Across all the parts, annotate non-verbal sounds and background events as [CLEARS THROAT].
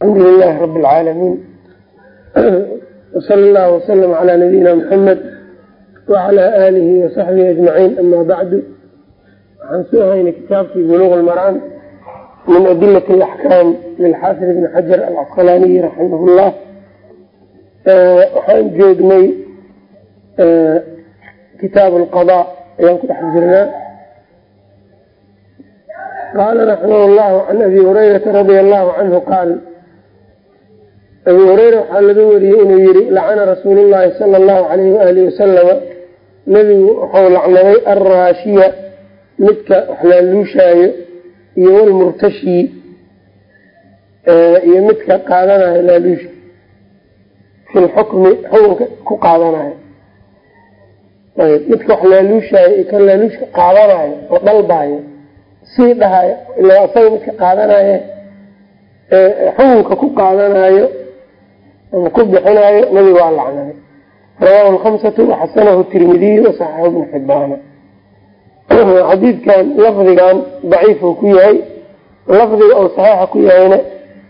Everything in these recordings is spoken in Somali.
alxamdu lilahi rabi alcaalamiin wsala allahu wasalam calaa nabiyina muxamed wacalaa aalihi wasaxbihi ajmaciin ama bacdu waxaan soo haynay kitaabkii buluuq lmaraan min adilati alaxkaam lilxaafid ibni xajar alcasqalaaniyi raximah llah waxaan joognay kitaab alqada ayaan ku dhex jirnaa qaala raximah llahu can abi hurayrata radia allahu canhu qaal abu hureyra waxaa laga wariyey inuu yihi lacana rasuul llahi sala allahu alayhi waalihi wasalama nebigu wuxuu lacnaday alraashiya midka wax laaluushaayo iyo walmurtashi iyo midka qaadanayo laaluusha fi lxukmi xukunka ku qaadanayo ayb midka wax laaluushaayo iyo kan laaluushka qaadanayo oo dhalbaayo sii dhahayo ilaa asaga midka qaadanaye xukunka ku qaadanayo ama ku bixinayo nabiga waa lacnaday rawahu lhamsatu waxasanahu tirmidiyu wasaxaxu bnu xibaana xadiidkan lafdigan daciifuu ku yahay. Lafdiga oo saxiixa ku yahayna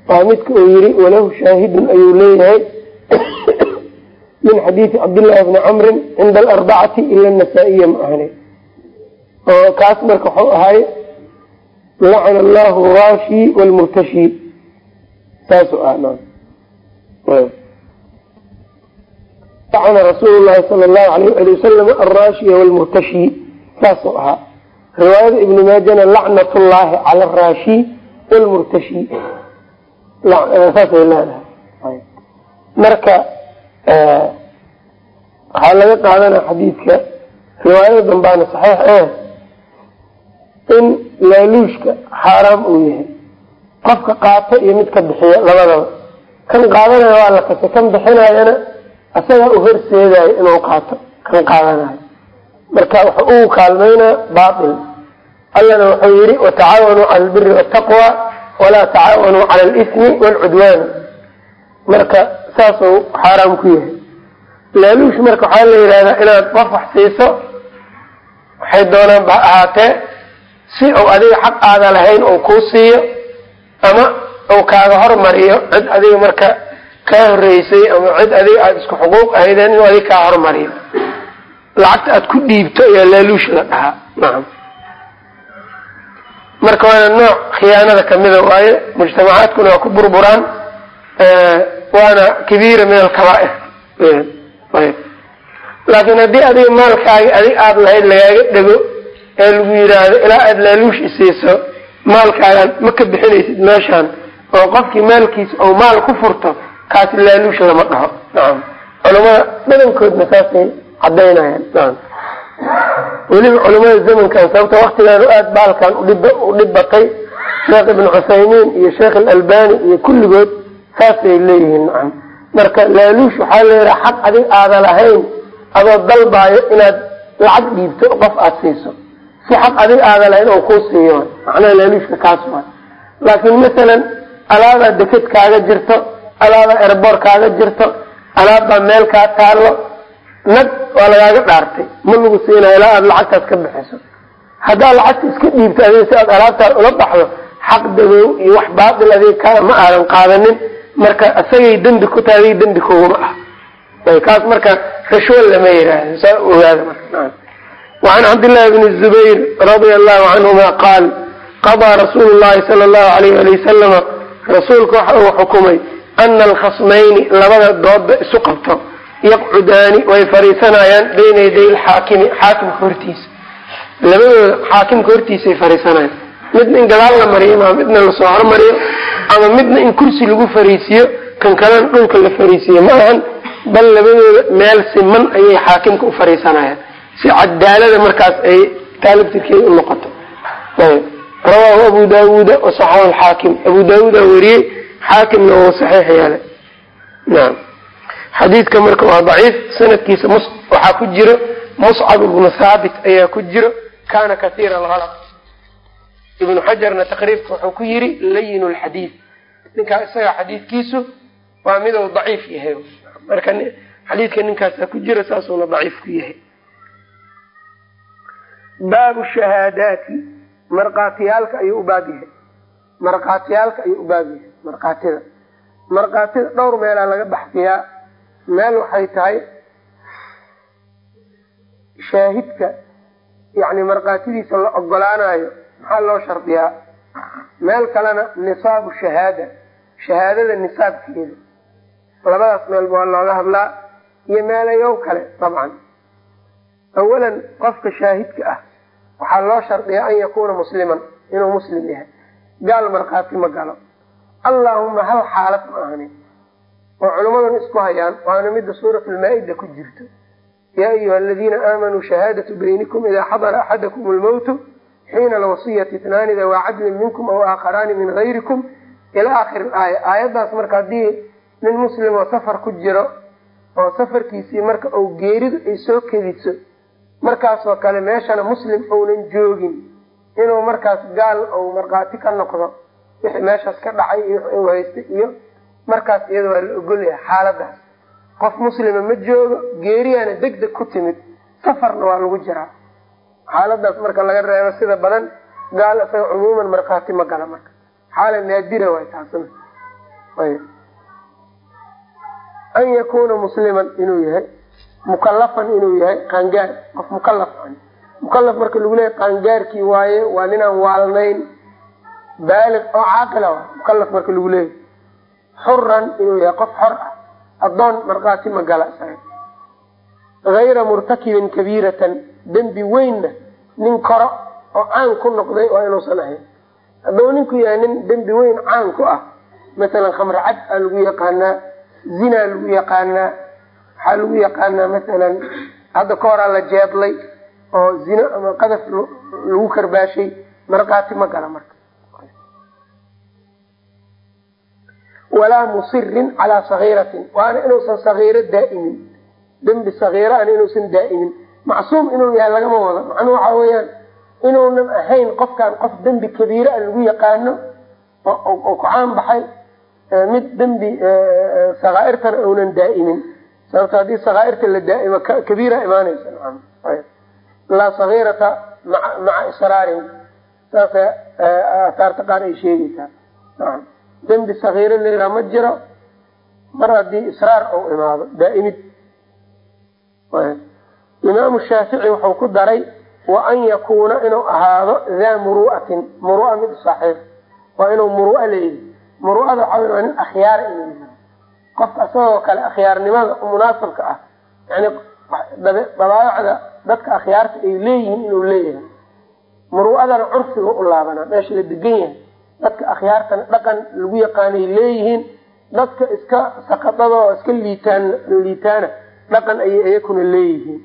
waa midka uu yihi walahu shaahidun ayuu leeyahay. Min xadiidi cabdillahi bni camrin cinda alarbacati ila nasaa-iya ma ahni oo kaas marka waxuu ahay lacana allahu raashi wlmurtashi saasuu ah lacana rasuul llahi sala allahu alayh ali wasalam alraashiya wlmurtashi saasuu ahaa. Riwaayada ibni maajana lacnat llahi cala araashi wlmurtashi saasay leedahay. Marka waxaa laga qaadanaa xadiidka riwaayada dambaana saxiix eh in laaluushka xaaraam uu yahay. Qofka qaato iyo midka bixiya labadaba kan qaadanaya waa la kasay kan bixinayana u horseedayo inuu qaato kan qaadanayo. Marka wuxuu ugu kaalmaynaa baail allana wuxuu yihi watacaawanuu cala albiri waltaqwa walaa tacaawanuu cala alismi waalcudwaan marka saasuu xaaraam ku yahay. Laaluush marka waxaa la yidhahdaa inaad qof wax siiso waxay doonaan ba ahaatee si uu adiga xaq aada lahayn uu kuu siiyo ama uu kaaga hormariyo cid adiga marka kaa horeysay ama cid adiga aada isku xuquuq ahaydeen inuu adiga kaa hormariyo. Lacagta aada ku dhiibto ayaa laaluush la dhahaa. Nacam marka waana nooc khiyaanada kamida waaye mujtamacaadkuna waa ku burburaan waana kabiira min alkabaair ayb. Laakiin haddii adiga maalkaagi adig aada lahayd lagaaga dhego ee lagu yidhaahdo ilaa aada laaluush isiiso maalkaagan ma ka bixinaysid meeshaan oo qofkii maalkiisa ou maal ku furto kaasi laaluush lama dhaho. Nacam culamada badankoodna saasay cadaynayaan nacam weliba culamada zamankan sababta waktigaan aada baalkan u dhib batay sheekh ibnu cuthaymiin iyo sheekh alalbani iyo kulligood saasay leeyihiin. Nacam marka laaluush waxaa leeyaha xaq adig aada lahayn adoo dalbaayo inaad lacag dhiibto qof aada siiso. Si xaq adig aada lahayn oo kuu siiyo. Macnaha laaluushka kaas waa. Laakiin masalan alaabaa deked kaaga jirto alaabaa erboor kaaga jirto alaabbaa meel kaa taallo nag waa lagaaga dhaartay. Ma lagu siinayo ilaa aada lacagtaas ka bixiso. Haddaad lacagta iska dhiibto adiga si aad alaabtaas ula baxdo xaq dagow iyo wax baatil adiga ka ma aadan qaadanin. Marka isagay dembi ku tahay adiga dembi ah kaas marka rashwo lama yihahdo saa ogaada marka. Wacan cabdillahi bni zubayr radia allahu canhuma qaal qadaa rasuulu llahi sala allahu alayh ali wasalama rasuulka waxa uu xukumay ana alkhasmayni labada dooda isu qabto yaqcudaani way fariisanayaan bayna yaday lxaakimi xaakimka hortiisa. Labadooda xaakimka hortiisay fariisanayaan. Midna in gadaal la mariyo maa midna la soo hormariyo ama midna in kursi lagu fariisiyo kan kalena dhulka la fariisiyo ma ahan bal labadooda meel siman ayay xaakimka u fariisanayaan. Si cadaalada markaas ay taalibtirkeeda u noqoto rawaahu abu daawuuda wasaxahu alxaakim abu daawuuda wariyey xaakimna wuu saxiix yeelay naam xadiidka marka waa daciif sanadkiisa mus waxaa ku jiro muscab ibnu thaabit ayaa ku jiro kana kasiira alhalaq ibnu xajarna taqriibka wuxuu ku yiri layin lxadiid ninkaa isaga xadiidkiisu waa miduu daciif yahay marka xadiidka ninkaasaa ku jira saasuuna daciif ku yahay baabu shahaadaati markaatiyaalka ayuu u yahay. Markaatiyaalka ayuu u yahay markaatida markaatida dhowr meelaa laga baxsiyaa meel waxay tahay shaahidka yani markaatidiisa la ogolaanayo maxaa loo shardiyaa? Meel kalena nisaabu shahaada shahaadada nisaabkeeda. Labadaas meel waa looga hadlaa iyo meelayow kale dabcan. Awalan qofka shaahidka ah waxaa loo shardiyaa an yakuuna musliman inuu muslim yahay. Gaal markhaati ma galo. Allaahuma hal xaalad ma ahani. Oo culimmadan isku hayaan waana midda suurat lmaa-ida ku jirto. Yaa ayuha aladiina aamanuu shahaadatu baynikum idaa xadara axadakum lmowtu xiina alwasiyati itnaani dawaa cadlin minkum aw aakharaani min gayrikum ilaa akhiri aaya. Aayaddaas marka haddii nin muslim oo safar ku jiro oo safarkiisii marka uu geeridu ay soo kediso markaasoo kale meeshana muslim ounan joogin inuu markaas gaal ou markhaati ka noqdo wixii meeshaas ka dhacay iyo uu haystay iyo markaas iyada waa la ogolyahay xaaladaas. Qof muslima ma joogo geeriyaana deg deg ku timid safarna waa lagu jiraa xaaladaas marka laga reebo sida badan gaal isaga cumuuman markhaati ma gala marka. Xaala naadira waay taasna. An yakuuna musliman inuu yahay mukalafan inuu yahay qaangaar. Qof mukalaf mukalaf marka lagu leeyahy qaangaarkii waaye waa ninaan waalnayn baaliq oo caaqila mukalaf marka lagu leeyahy xuran inuu yahay qof xor ah. Addoon markhaati ma gala hayra murtakibin kabiiratan. Dembi weynna nin koro oo caan ku noqday waa inuusan ahayn. Hadduu ninku yahay nin dembi weyn caan ku ah masalan khamre cad aa lagu yaqaanaa zinaa lagu yaqaanaa waxaa lagu yaqaanaa masalan hadda ka horaa la jeedlay oo zino ama qadaf lagu karbaashay markhaati ma gala marka. Walaa musirin calaa sagiiratin. Waana inuusan sagiiro daa'imin dembi sagiira ana inuusan daa'imin macsuum inuu yahay lagama wado macnuu waxa weeyaan inuunan ahayn qofkan qof dembi kabiira a lagu yaqaano oo ku caan baxay mid dembi sakaairtana uunan daa'imin sababto haddii sakaairta la daaimo kabiira imaanaysa. Laa sagiirata maca israarin. Saasa asaarta qaar ay sheegaysaa. Dembi sagiiro layraa ma jiro. Mar haddii israar ou imaado daa'imid. Imaamu shaafici wuxuu ku daray wa an yakuuna inuu ahaado daa muru'atin. Murua mid saaxiib waa inuu murua leeyahy muruada waxaa nin akhyaara yahay qofka isagoo kale akhyaarnimada munaasabka ah yani dabaacda dadka akhyaarta ay leeyihiin inuu leeyahay. Muru'adana curfiga u laabanaa meesha la degan yahay. Dadka akhyaartana dhaqan lagu yaqaanay leeyihiin dadka iska sakadada oo iska liitaan liitaana dhaqan ayay iyakuna leeyihiin.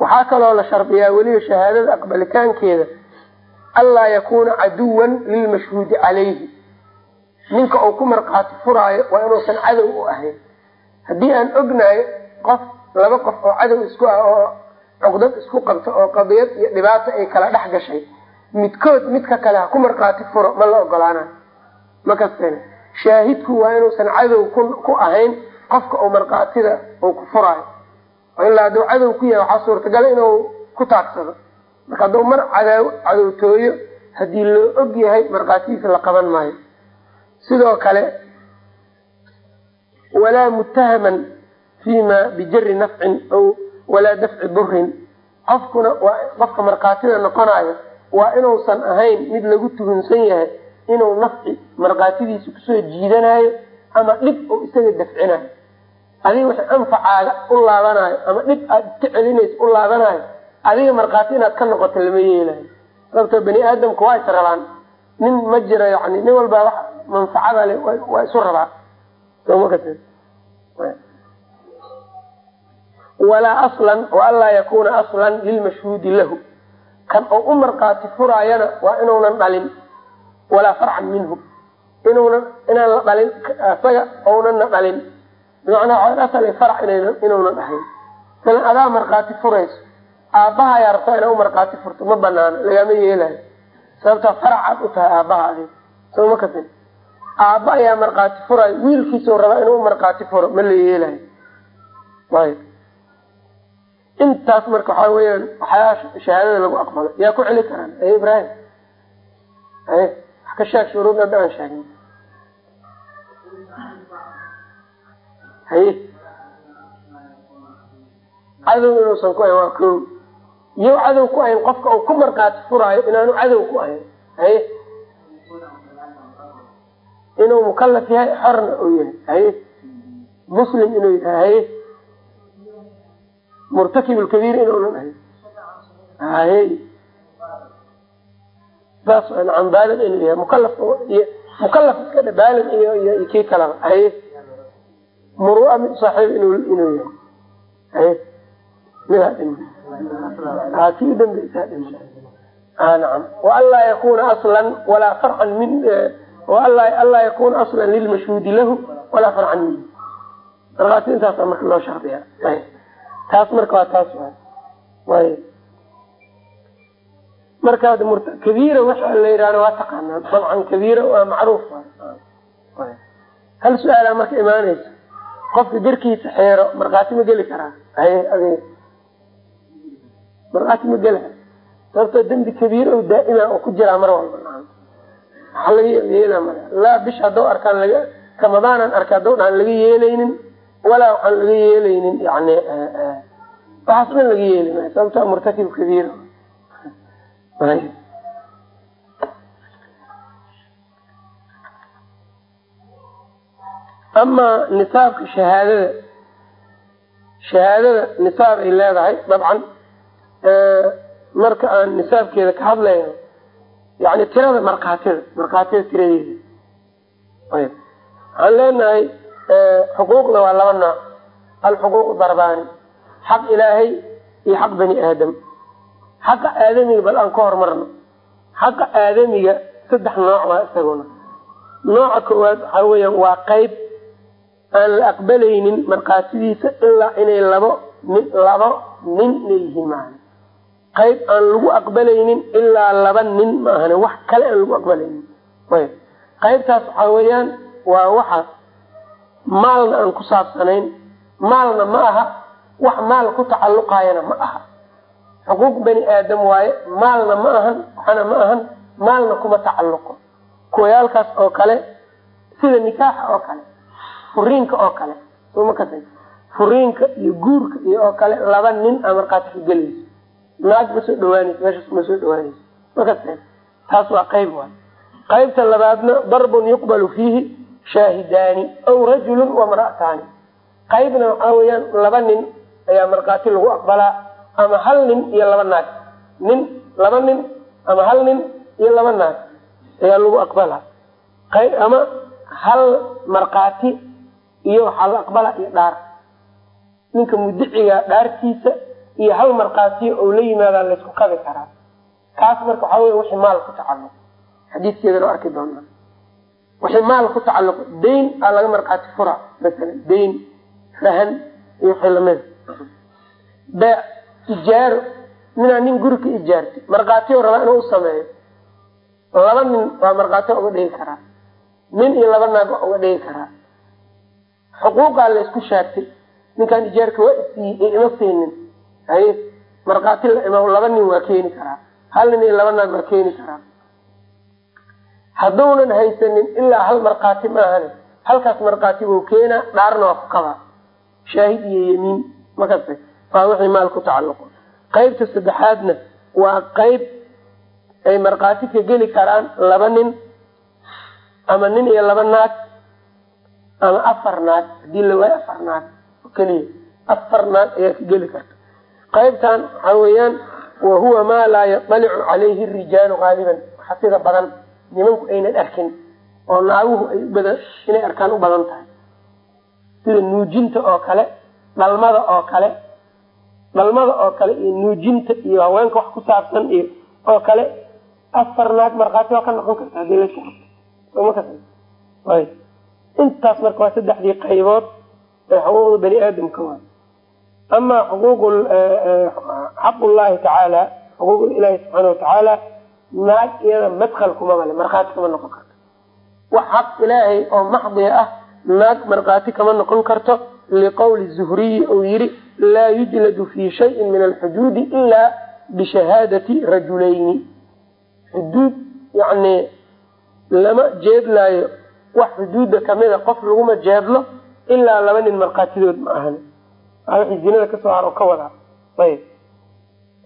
Waxaa kaloo la shardiyaa weliba shahaadada aqbalitaankeeda anlaa yakuuna caduwan lilmashhuudi calayhi ninka uu ku markhaati furaayo waa inuusan cadow u ahayn. Haddii aan ognahay qof laba qof oo cadow isku ah oo cuqdad isku qabta oo qadiyad iyo dhibaato ay kala dhex gashay midkood midka kale ha ku markhaati furo ma la ogolaanayo makastn shaahidku waa inuusan cadow ku ahayn qofka uu markhaatida uu ku furaayo. Ilaa hadduu cadow ku yahay waxaa suurtagala inuu ku taagsado. Marka hadduu mar cadowtooyo haddii loo og yahay markhaatidiisa la qaban maayo sidoo kale walaa muttahaman fima bijari nafcin aw walaa dafci durin qofkuna waa qofka markhaatida noqonayo waa inuusan ahayn mid lagu tuhunsan yahay inuu nafci markhaatidiisa ku soo jiidanayo ama dhib uu isaga dafcinayo adiga wixii anfacaaga u laabanayo ama dhib aada iska celinaysa u laabanayo adiga markhaati inaad ka noqoto lama yeelayo. Sababtoo bani aadamka waa is rabaan nin ma jiro yani nin walbaa wax manfacada le waa isu rabaa. Walaa aslan waanlaa yakuuna aslan lilmashhuudi lahu. Kan oo u markhaati furaayana waa inuunan dhalin walaa farcan minhu. Inuunan inaan la dhalin isaga ounana dhalin. Bimacnaa asal farac inuunan ahayn masalan adaa markhaati furayso aabbaha ayaa rabtaa inaa u markhaati furto? Ma banaano lagama yeelayo. Sababtaa faracaad u tahay aabbaha adig soo ma kasin aabba ayaa markhaati furayo wiilkiisuu rabaa inuu markhaati furo ma la yeelayo ayb intaas marka waxaa weyaan waxyaa shahaadada lagu aqbalo yaa ku celi karaan e ibrahim wax ka sheeg shuruud hadda aan sheegin haye cadow inuusan ku ahayn waa ko iyo cadow ku ahayn qofka uu ku markaati furaayo inaanu cadow ku ahayn haye inuu mukalaf yahay xorna uu yahay haye muslim inuu yahay haye murtakib lkabiir inuunan ahayn haye saas nacam baalid inuu yahay mukalaf mukalaf iska dhe baalid iyo kii kalaba haye murua mid saaxiib inuu inuu yahay. Haye midaa dhima ha kii udambeysaa dhima a nacam. Waanlaa yakuna aslan walaa farcan min anlaa yakuna aslan lilmashhuudi lahu walaa farcan min markaas intaasa marka loo shardiya taas marka waa taas marka kabiira waxa la yihahda waa taqaanaa. Dabcan kabiira waa macruuf hal su'aalaa marka imaanaysa qofka garkiisa xeero markhaati ma geli karaa? Markhaati ma gela sababtoo dembi kabiir o daa'ima oo ku jiraa mar walba waxa laga yeela laa bish haddau arkaan laga ramadaanan arka haddau dhaan laga yeelaynin walaa waxaan laga yeelaynin yani waxaas dhan laga yeeli maayo. Sababtoo murtakib kabiir. Amaa nisaabka shahaadada shahaadada nisaab ay leedahay dabcan marka aan nisaabkeeda ka hadlayno yani tirada markaatida markaatida tiradeeda waxaan leenahay xuquuqda waa laba nooc alxuquuq darbaani xaq ilaahay iyo xaq bani aadam xaqa aadamiga bal aan ka hormarno xaqa aadamiga saddex nooc waa isaguna. Nooca koowaad waxaa weeyaan waa qeyb. Aan la aqbalaynin markhaatidiisa ilaa inay labo nin labo nin inay yihiin qayb aan lagu aqbalaynin ilaa laba nin maahane wax kale aan lagu aqbalaynin. Ayb. Qaybtaas waxaa weeyaan waa waxa maalna aan ku saabsanayn maalna ma aha wax maal ku tacalluqaayana ma aha. Xuquuq bani aadam waaye maalna ma ahan waxana ma ahan maalna kuma tacalluqo. Kuwayaalkaas oo kale sida nikaaxa oo kale furiinka oo kale furiinka iyo guurka iyo oo kale laba nin aa markaati ka gelayso naag ma soo dhawaanayso meeshaas ma soo dhawaanayso makasa taas waa qayb waay. Qaybta labaadna darbun yuqbalu fiihi shaahidaani aw rajulun wamra'ataani qaybna waxaa weeyaan laba nin ayaa markhaati lagu aqbalaa ama hal nin iyo laba naag. Nin laba nin ama hal nin iyo laba naag ayaa lagu aqbalaa. Ama hal markhaati iyo waxaa la aqbalaa iyo dhaar. Ninka mudiciga dhaartiisa iyo hal markhaatiyo oo la yimaadaa laysku kabi karaa. Kaas marka waxaa wey wixii maal ku tacalluq. Xadiiskeedana arki doonaa. Wixii maal ku tacalluq dayn aa laga markhaati fura masalan dayn rahan iyo wixii lamida beec ijaaro ninaa nin guri ka ijaartay markhaatiyo rabaa inuu u sameeyo. Laba nin waa markhaatiyo uga dhigi karaa. Nin iyo laba naag uga dhigi karaa. Xuquuqaa la isku shaagtay ninkaan ijaarka waa isiiyey ee ima siinin haye markhaati laba nin waa keeni karaa. Hal nin iyo laba naag waa keeni karaa. Hadduunan haysanin ilaa hal markhaati maahane halkaas markhaati buu keenaa dhaarna waa ku kabaa shaahid iyo yemiin makase waa wixii maal ku tacalluqo. Qaybta saddexaadna waa qayb ay markhaati ka geli karaan laba nin ama nin iyo laba naag ama afar naag. Hadii la waayo afar naag oo keliya afar naag ayaa ka geli karta qaybtan waxaa weeyaan wa huwa maa laa yaطalicu calayhi rijaalu haaliban waxa sida badan nimanku aynan arkin oo naaguhu inay arkaan u badan tahay. Sida nuujinta oo kale dhalmada oo kale dhalmada oo kale iyo nuujinta iyo haweenka wax ku saabsan iyo oo kale afar naag markhaati waa ka noqon karta haddii y intaas marka waa saddexdii qaybood ee xuquuqda bani aadamka waay amaa xuquuq xaqullahi tacaala xuquuqda ilaahi subxaana watacaala naag iyada madkal kuma male markhaati kama noqon karto wax xaq ilaahay oo maxdiya ah naag markhaati kama noqon karto liqowli zuhriyi uu yihi laa yujladu fi shayin min alxuduudi ilaa bishahaadati rajulayni xuduud yani lama jeedlaayo wax xuduudda kamida qof laguma jeedlo ilaa laba nin markhaatidood ma ahan wixii zinada ka soo haro ka wadaa ayb.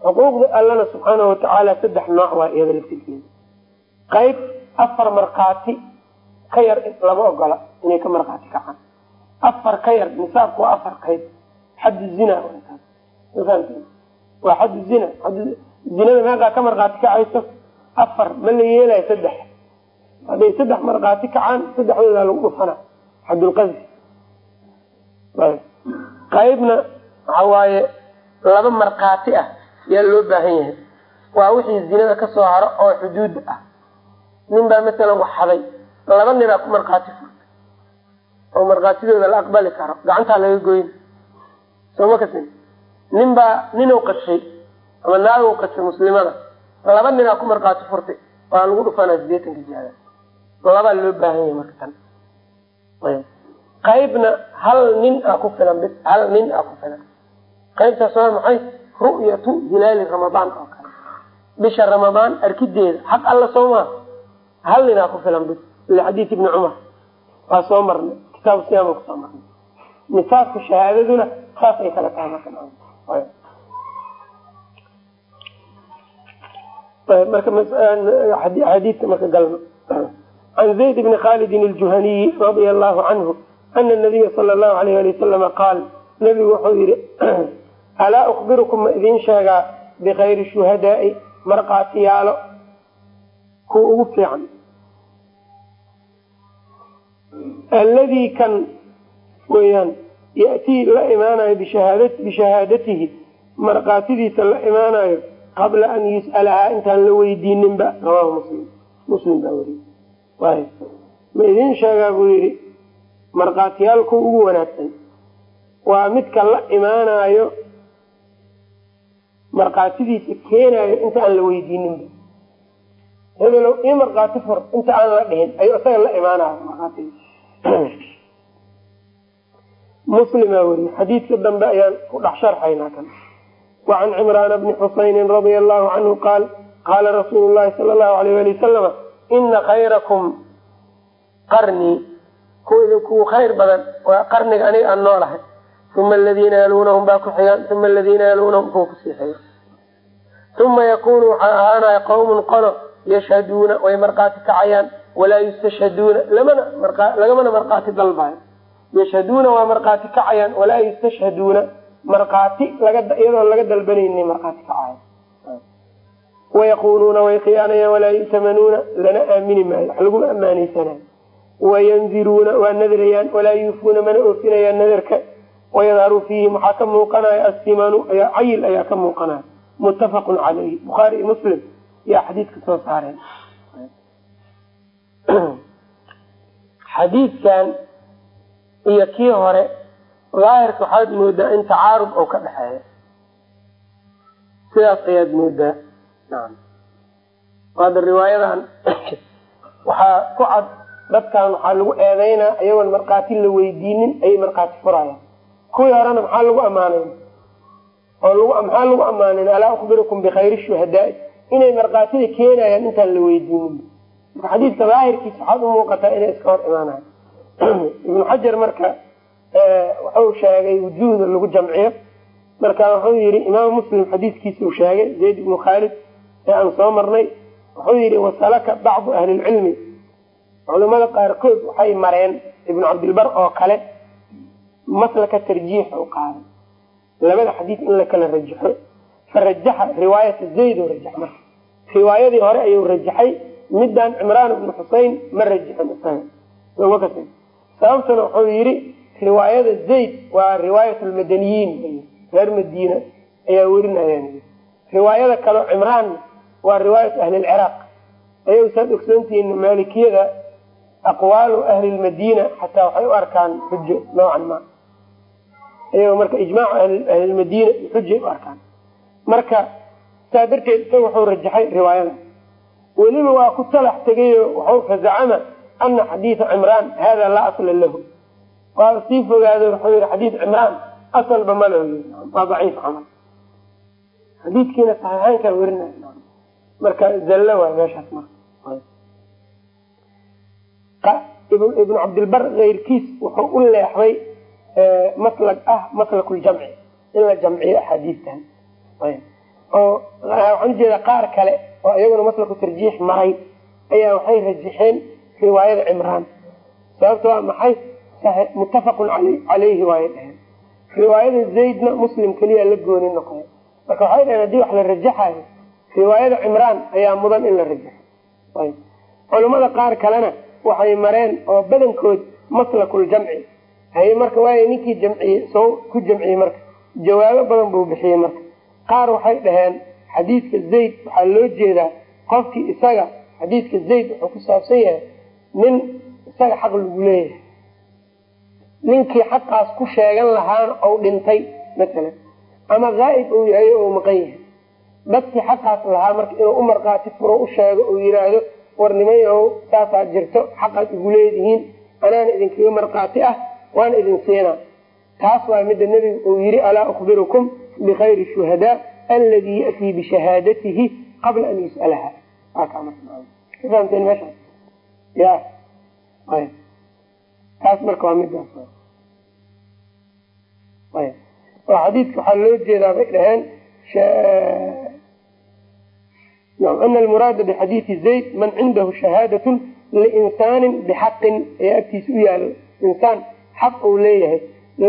Xuquuqda allana subxaanahu watacaala saddex nooc waa iyada laftirkeeda qayb afar markhaati ka yar lama ogola inay ka markhaati kacaan. Afar ka yar nisaabku waa afar qayb. Xaddu zina waa xaddu zina. Zinada meeqaa ka markhaati kacayso afar ma la yeelayo saddex. Hadday saddex markhaati kacaan saddexdoodaa lagu dhufana. Xaddulqadfi qaybna waxa waaye laba markhaati ah yaa loo baahan yahay. Waa wixii zinada ka soo haro oo xuduud ah. Nin baa masalan wax haday laba ninaa ku markhaati furta oo markhaatidooda la aqbali karo gacantaa laga goyn sooma kasin? Nin baa ninuu qashay ama naaguu qashay muslimada laba ninaa ku markhaati furtay. Waa lagu dhufanaa sideetanka jihaada labaa loo baahan yahay marka tan qaybna hal nin a ku filan bis hal nin a ku filan. Qaybtaas waa maxay? Ru'yatu hilaali ramadaan oo kale. Bisha ramadaan arkideeda. Xaq alla soo hal nin a ku filan bis lixadiis ibni cumar. Waa soo marnay. Kitaabu siyaama ku soo marnay. Nisaabka shahaadaduna saas ay kala tahay marka. Marka xadiidka marka galno. [CLEARS THROAT] Can zayd bni khalidin aljuhaniyi radia allahu canhu ana nabiya sala allahu alayh ali wasalama qaal nabigu wuxuu yihi alaa ukbirukum ma idiin sheegaa bikayri shuhadaai markhaatiyaalo kuwa ugu fiican alladii kan weyaan yatii la imaanayo bishahaadatihi markhaatidiisa la imaanayo qabla an yus'alahaa intaan la weydiininba rawahu muslim muslim baa weriye waay ma idiin sheegaa buu yihi markhaatiyaalku ugu wanaagsan. Waa midka la imaanayo markhaatidiisa keenayo inta aan la weydiininba hebelow ii markhaati fur inta aan la dhihin ayuu isaga la imaanayo markhaatidiisa. [CLEARS THROAT] Muslimaa weriye xadiidka dambe ayaan ku dhex sharxaynaa kan. Wacan cimraana bni xusaynin radia allahu canhu qaal qaala rasuulu llahi sala allahu alayh ali wasalama ina khayrakum qarnii kuwa idinkugu khayr badan waa qarniga aniga aan noolahay. Uma aladiina yaluunahum baa ku xigaan uma aladiina yaluunahum kuwa ku sii xiga uma yakunu waxaa ahaanaya qawmun qolo yashhaduuna way markhaati kacayaan walaa yustashhaduuna lamana lagamana markhaati dalbayo yashhaduuna waa markhaati kacayaan walaa yustashhaduuna markhaati iyadoo laga dalbanayni markhaati kacaya wayaquluuna way khiyaanayaan walaa yu'tamanuuna lana aamini maayo wax laguma ammaanaysanayo wayandiruuna waa nadrayaan walaa yuufuuna mana oofinayaan nadarka wayadharu fiihim waxaa ka muuqanaya assimanu cayil ayaa ka muuqanaya muttafaqun caleyhi bukhaari iyo muslim yaa xadiidka soo saareen xadiidkan iyo kii hore daahirka waxaad moodaa in tacaarud oo ka dhexeeya sidaas ayaad moodaa hadda riwaayadan waxaa ku cad dadkan waxaa lagu eedeynaa iyagoon markhaati la weydiinin ayay markhaati furayaan. Kuwii horena maxaa lagu ammaanayn oo maxaa lagu ammaanayn alaa ukbirukum bikhayri shuhadaai? Inay markhaatida keenayaan intaan la weydiinin. Marka xadiidka daahirkiisa waxaad u muuqataa inay iska hor imaanayan [CLEARS THROAT] ibnu xajar marka wuxuu sheegay wujuuhda lagu jamciyo. Marka wuxuu yihi imaam muslim xadiidkiisa uu sheegay zayd ibnu khaalid ee aan soo marnay wuxuu yihi wasalaka bacdu ahli lcilmi culimada qaarkood waxay mareen ibnu cabdilbar oo kale maslaka tarjiix u qaaday. Labada xadiis in la kala rajaxo farajaxa riwaayata zayd rajax marka. Riwaayadii hore ayuu rajaxay midaan cimraan ibnu xusein ma rajixin isaga sababtuna wuxuu yihi riwaayada zayd waa riwaayat lmadaniyiin reer madiina ayaa werinayaan riwaayada kaleo cimraan waa riwaayat ahli lciraaq ayaw saad ogsoontihiin maalikiyada aqwaalu ahli lmadiina xataa waxay u arkaan xujo noocan ma. Ayago marka ijmaacu ahlilmadiina xujay u arkaan. Marka saa darteed isaga wuxuu rajaxay riwaayada. Weliba waa ku talax tegayo wuxuu fazacama ana xadiida cimraan hada laa asla lahu. Waa sii fogaado wuxuu yihi xadiid cimraan asalba ma leho waa daciif camal. Xadiidkiina saxiixeynkaa werinay marka zallo waay meeshaas marka ibnu cabdilbar keyrkiis wuxuu u leexday maslag ah maslakuljamci in la jamciyo axaadiistan. Waxaan ujeeda qaar kale oo iyaguna maslaku tarjiix maray ayaa waxay rajixeen riwaayada cimraan. Sababta waa maxay? Muttafaqun caleyhi waayay dheheen riwaayada zaydna muslim keliya la gooni noqday marka waxay dhaheen haddii wax la rajaxayo riwaayada cimraan ayaa mudan in la rajaxo. Culamada qaar kalena waxay mareen oo badankood maslakuljamci haye marka waay ninkii jamciyey soo ku jamciyey marka. Jawaabo badan buu bixiyey marka. Qaar waxay dhaheen xadiidka zayd waxaa loo jeedaa qofkii isaga. Xadiidka zayd wuxuu ku saabsan yahay nin isaga xaq lagu leeyahay. Ninkii xaqaas ku sheegan lahaana ou dhintay matalan ama haa'ib uu yahay ou maqan yahay. Dadkii xaqaas lahaa marka inuu u markaati furo u sheego uu yidhaahdo war nimayow saasaa jirto xaqaad igu leedihiin anaana idinkaga markaati ah waana idin siinaa taas waa mida nebigu uu yidhi alaa ukhbirukum bikayri shuhadaa alladii yatii bishahaadatihi qabla an yus'alaha taas marka waa midaas xadiidka waxaa loo jeedaa bay dhaheen ana almuraada bixadiidi zayd man cindahu shahaadatun liinsaanin bixaqin ee agtiisa u yaalo insaan xaq uu leeyahay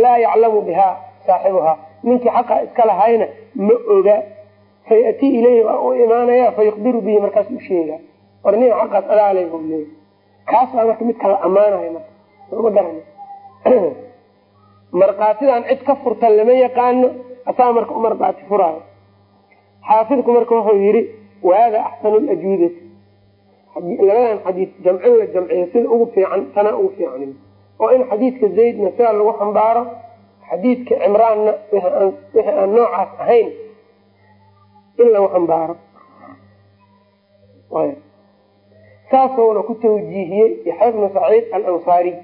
laa yaclamu bihaa saaxibuhaa ninkii xaqaa iska lahayna ma oga fayatii ileyhi waa u imaanaya fayuqbiru bihi markaas u sheega war nin xaqaas adaale bu leeyahy kaas waa marka midka la ammaanayo marka sooma garan markaatidan cid ka furta lama yaqaano asaa marka u markaati furaayo wahada axsanu lajuudati labadan xadiis jamcin la jamciyo sida ugu fiican tanaa ugu fiican oo in xadiidka zaydna sidaa lagu xambaaro xadiidka cimraanna wixii aan noocaas ahayn in lagu xambaaro saasuna ku tawjiihiyey yaxya bnu saciid alansaariy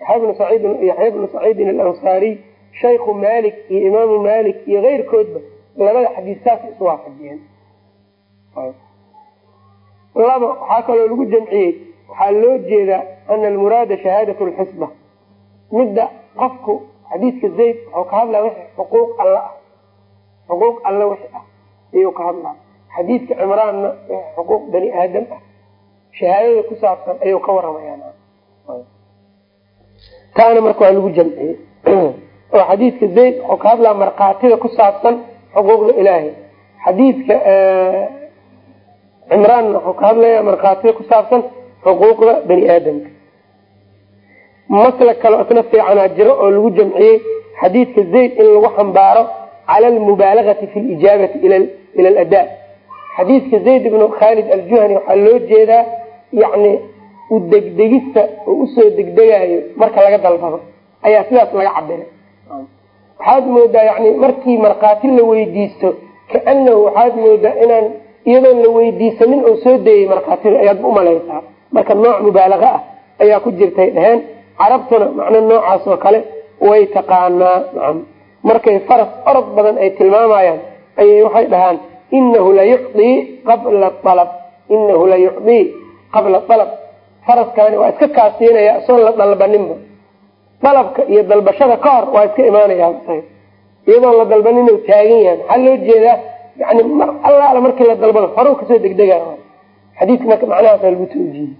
yaxya bnu saciidin alansaariy shaykhu malik iyo imaamu malik iyo keyrkoodba labada xadiis saasay isu laba waxaa kaloo lagu jamciyey waxaa loo jeedaa ana almuraada shahaadat lxusba midda qofku xadiidka zayd wuxuu ka hadlaa wixii xuquuq alla ah. Xuquuq alla wixii ah ayuu ka hadlaa. Xadiidka cimraanna wixii xuquuq bani aadam ah. Shahaadada ku saabsan ayuu ka waramayaa. Taana marka waa lagu jamciyey. [CLEARS THROAT] Oo xadiidka zayd wuxuu ka hadlaa markhaatida ku saabsan xuquuqda ilaahay. Xadiidka cimraanna wuxuu ka hadlaya markhaatida ku saabsan xuquuqda bani aadamka. Masla kaloo isna fiicanaa jiro oo lagu jamciyey xadiidka zayd in lagu xambaaro cala almubaalagati fi lijaabati ila aladaa xadiidka zayd ibnu khaalid aljuhani waxaa loo jeedaa yani u degdegista oo u soo degdegayo marka laga dalbado. Ayaa sidaas laga cabiray waxaad moodaa yani markii markhaati la weydiisto kaanahu waxaad moodaa inaan iyadoon la weydiisanin oo soo dayay markhaatida ayaadba umalaysaa marka nooc mubaalaga ah ayaa ku jirtay dheheen carabtuna macno noocaas oo kale way taqaanaa. Markay faras orod badan ay tilmaamayaan ayay waxay dhahaan inahu la yucdii qabla alab inahu la yucdii qabla alab faraskani waa iska kaasiinaya isoon la dalbaninba. Dalabka iyo dalbashada ka hor waa iska imaanaya iyadoon la dalbanin taagan yahay maxaa loo jeedaa yani mar allaala markii la dalbado horuu ka soo degdega xadiidka marka macnahaasa lagu tawjiihi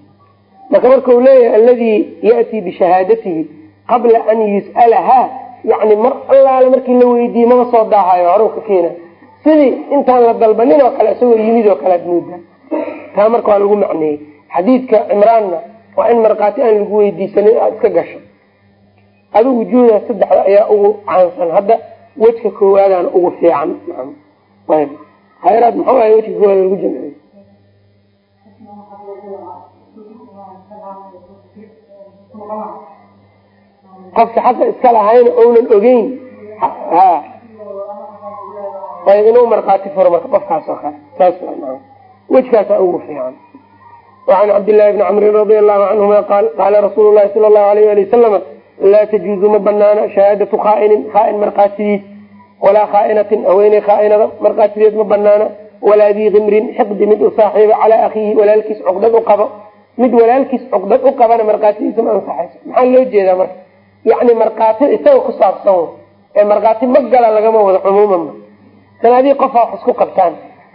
marka marka uu leeyahay alladii ya'tii bishahaadatihi qabla an yus'alahaa yani mar allaala markii la weydiiye maba soo daahayo horuu ka keena. Sidii intaan la dalbanin oo kale isagoo yimid oo kale ad moodaa. Taa marka waa lagu macneeyey. Xadiidka cimraanna waa in markhaati aan lagu weydiisanin aada iska gasho. Adigu wujuuda saddexda ayaa ugu caansan. Hadda wejka koowaadana ugu fiican khayraad muxuu ahay wejka koowaad lagu jamciyo qofka xaqa iska lahayna ounan ogeyn ayb inuu markhaati furo marka qofkaas oo kale saas wejkaasa ugu fiican wacan cabdillahi bni camrin radia allahu canhuma qaal qaala rasuulu lahi sala allahu alayh ali wasalama laa tajuuzu ma banaana shahaadatu khaainin khaain markhaatidiis walaa khaainatin haweeney khaainada markaatideed ma banaana walaa dii kimrin xiqdi mid u saaxiiba calaa akiihi walaalkiis cuqdad u qabo mid walaalkiis cuqdad u qabana markaatidiisa ma ansaxayso maxaa loo jeedaa marka yani markhaatida isaga ku saabsan ee markhaati ma gala lagama wado cumuumanba adig qofa wax isku qabtaan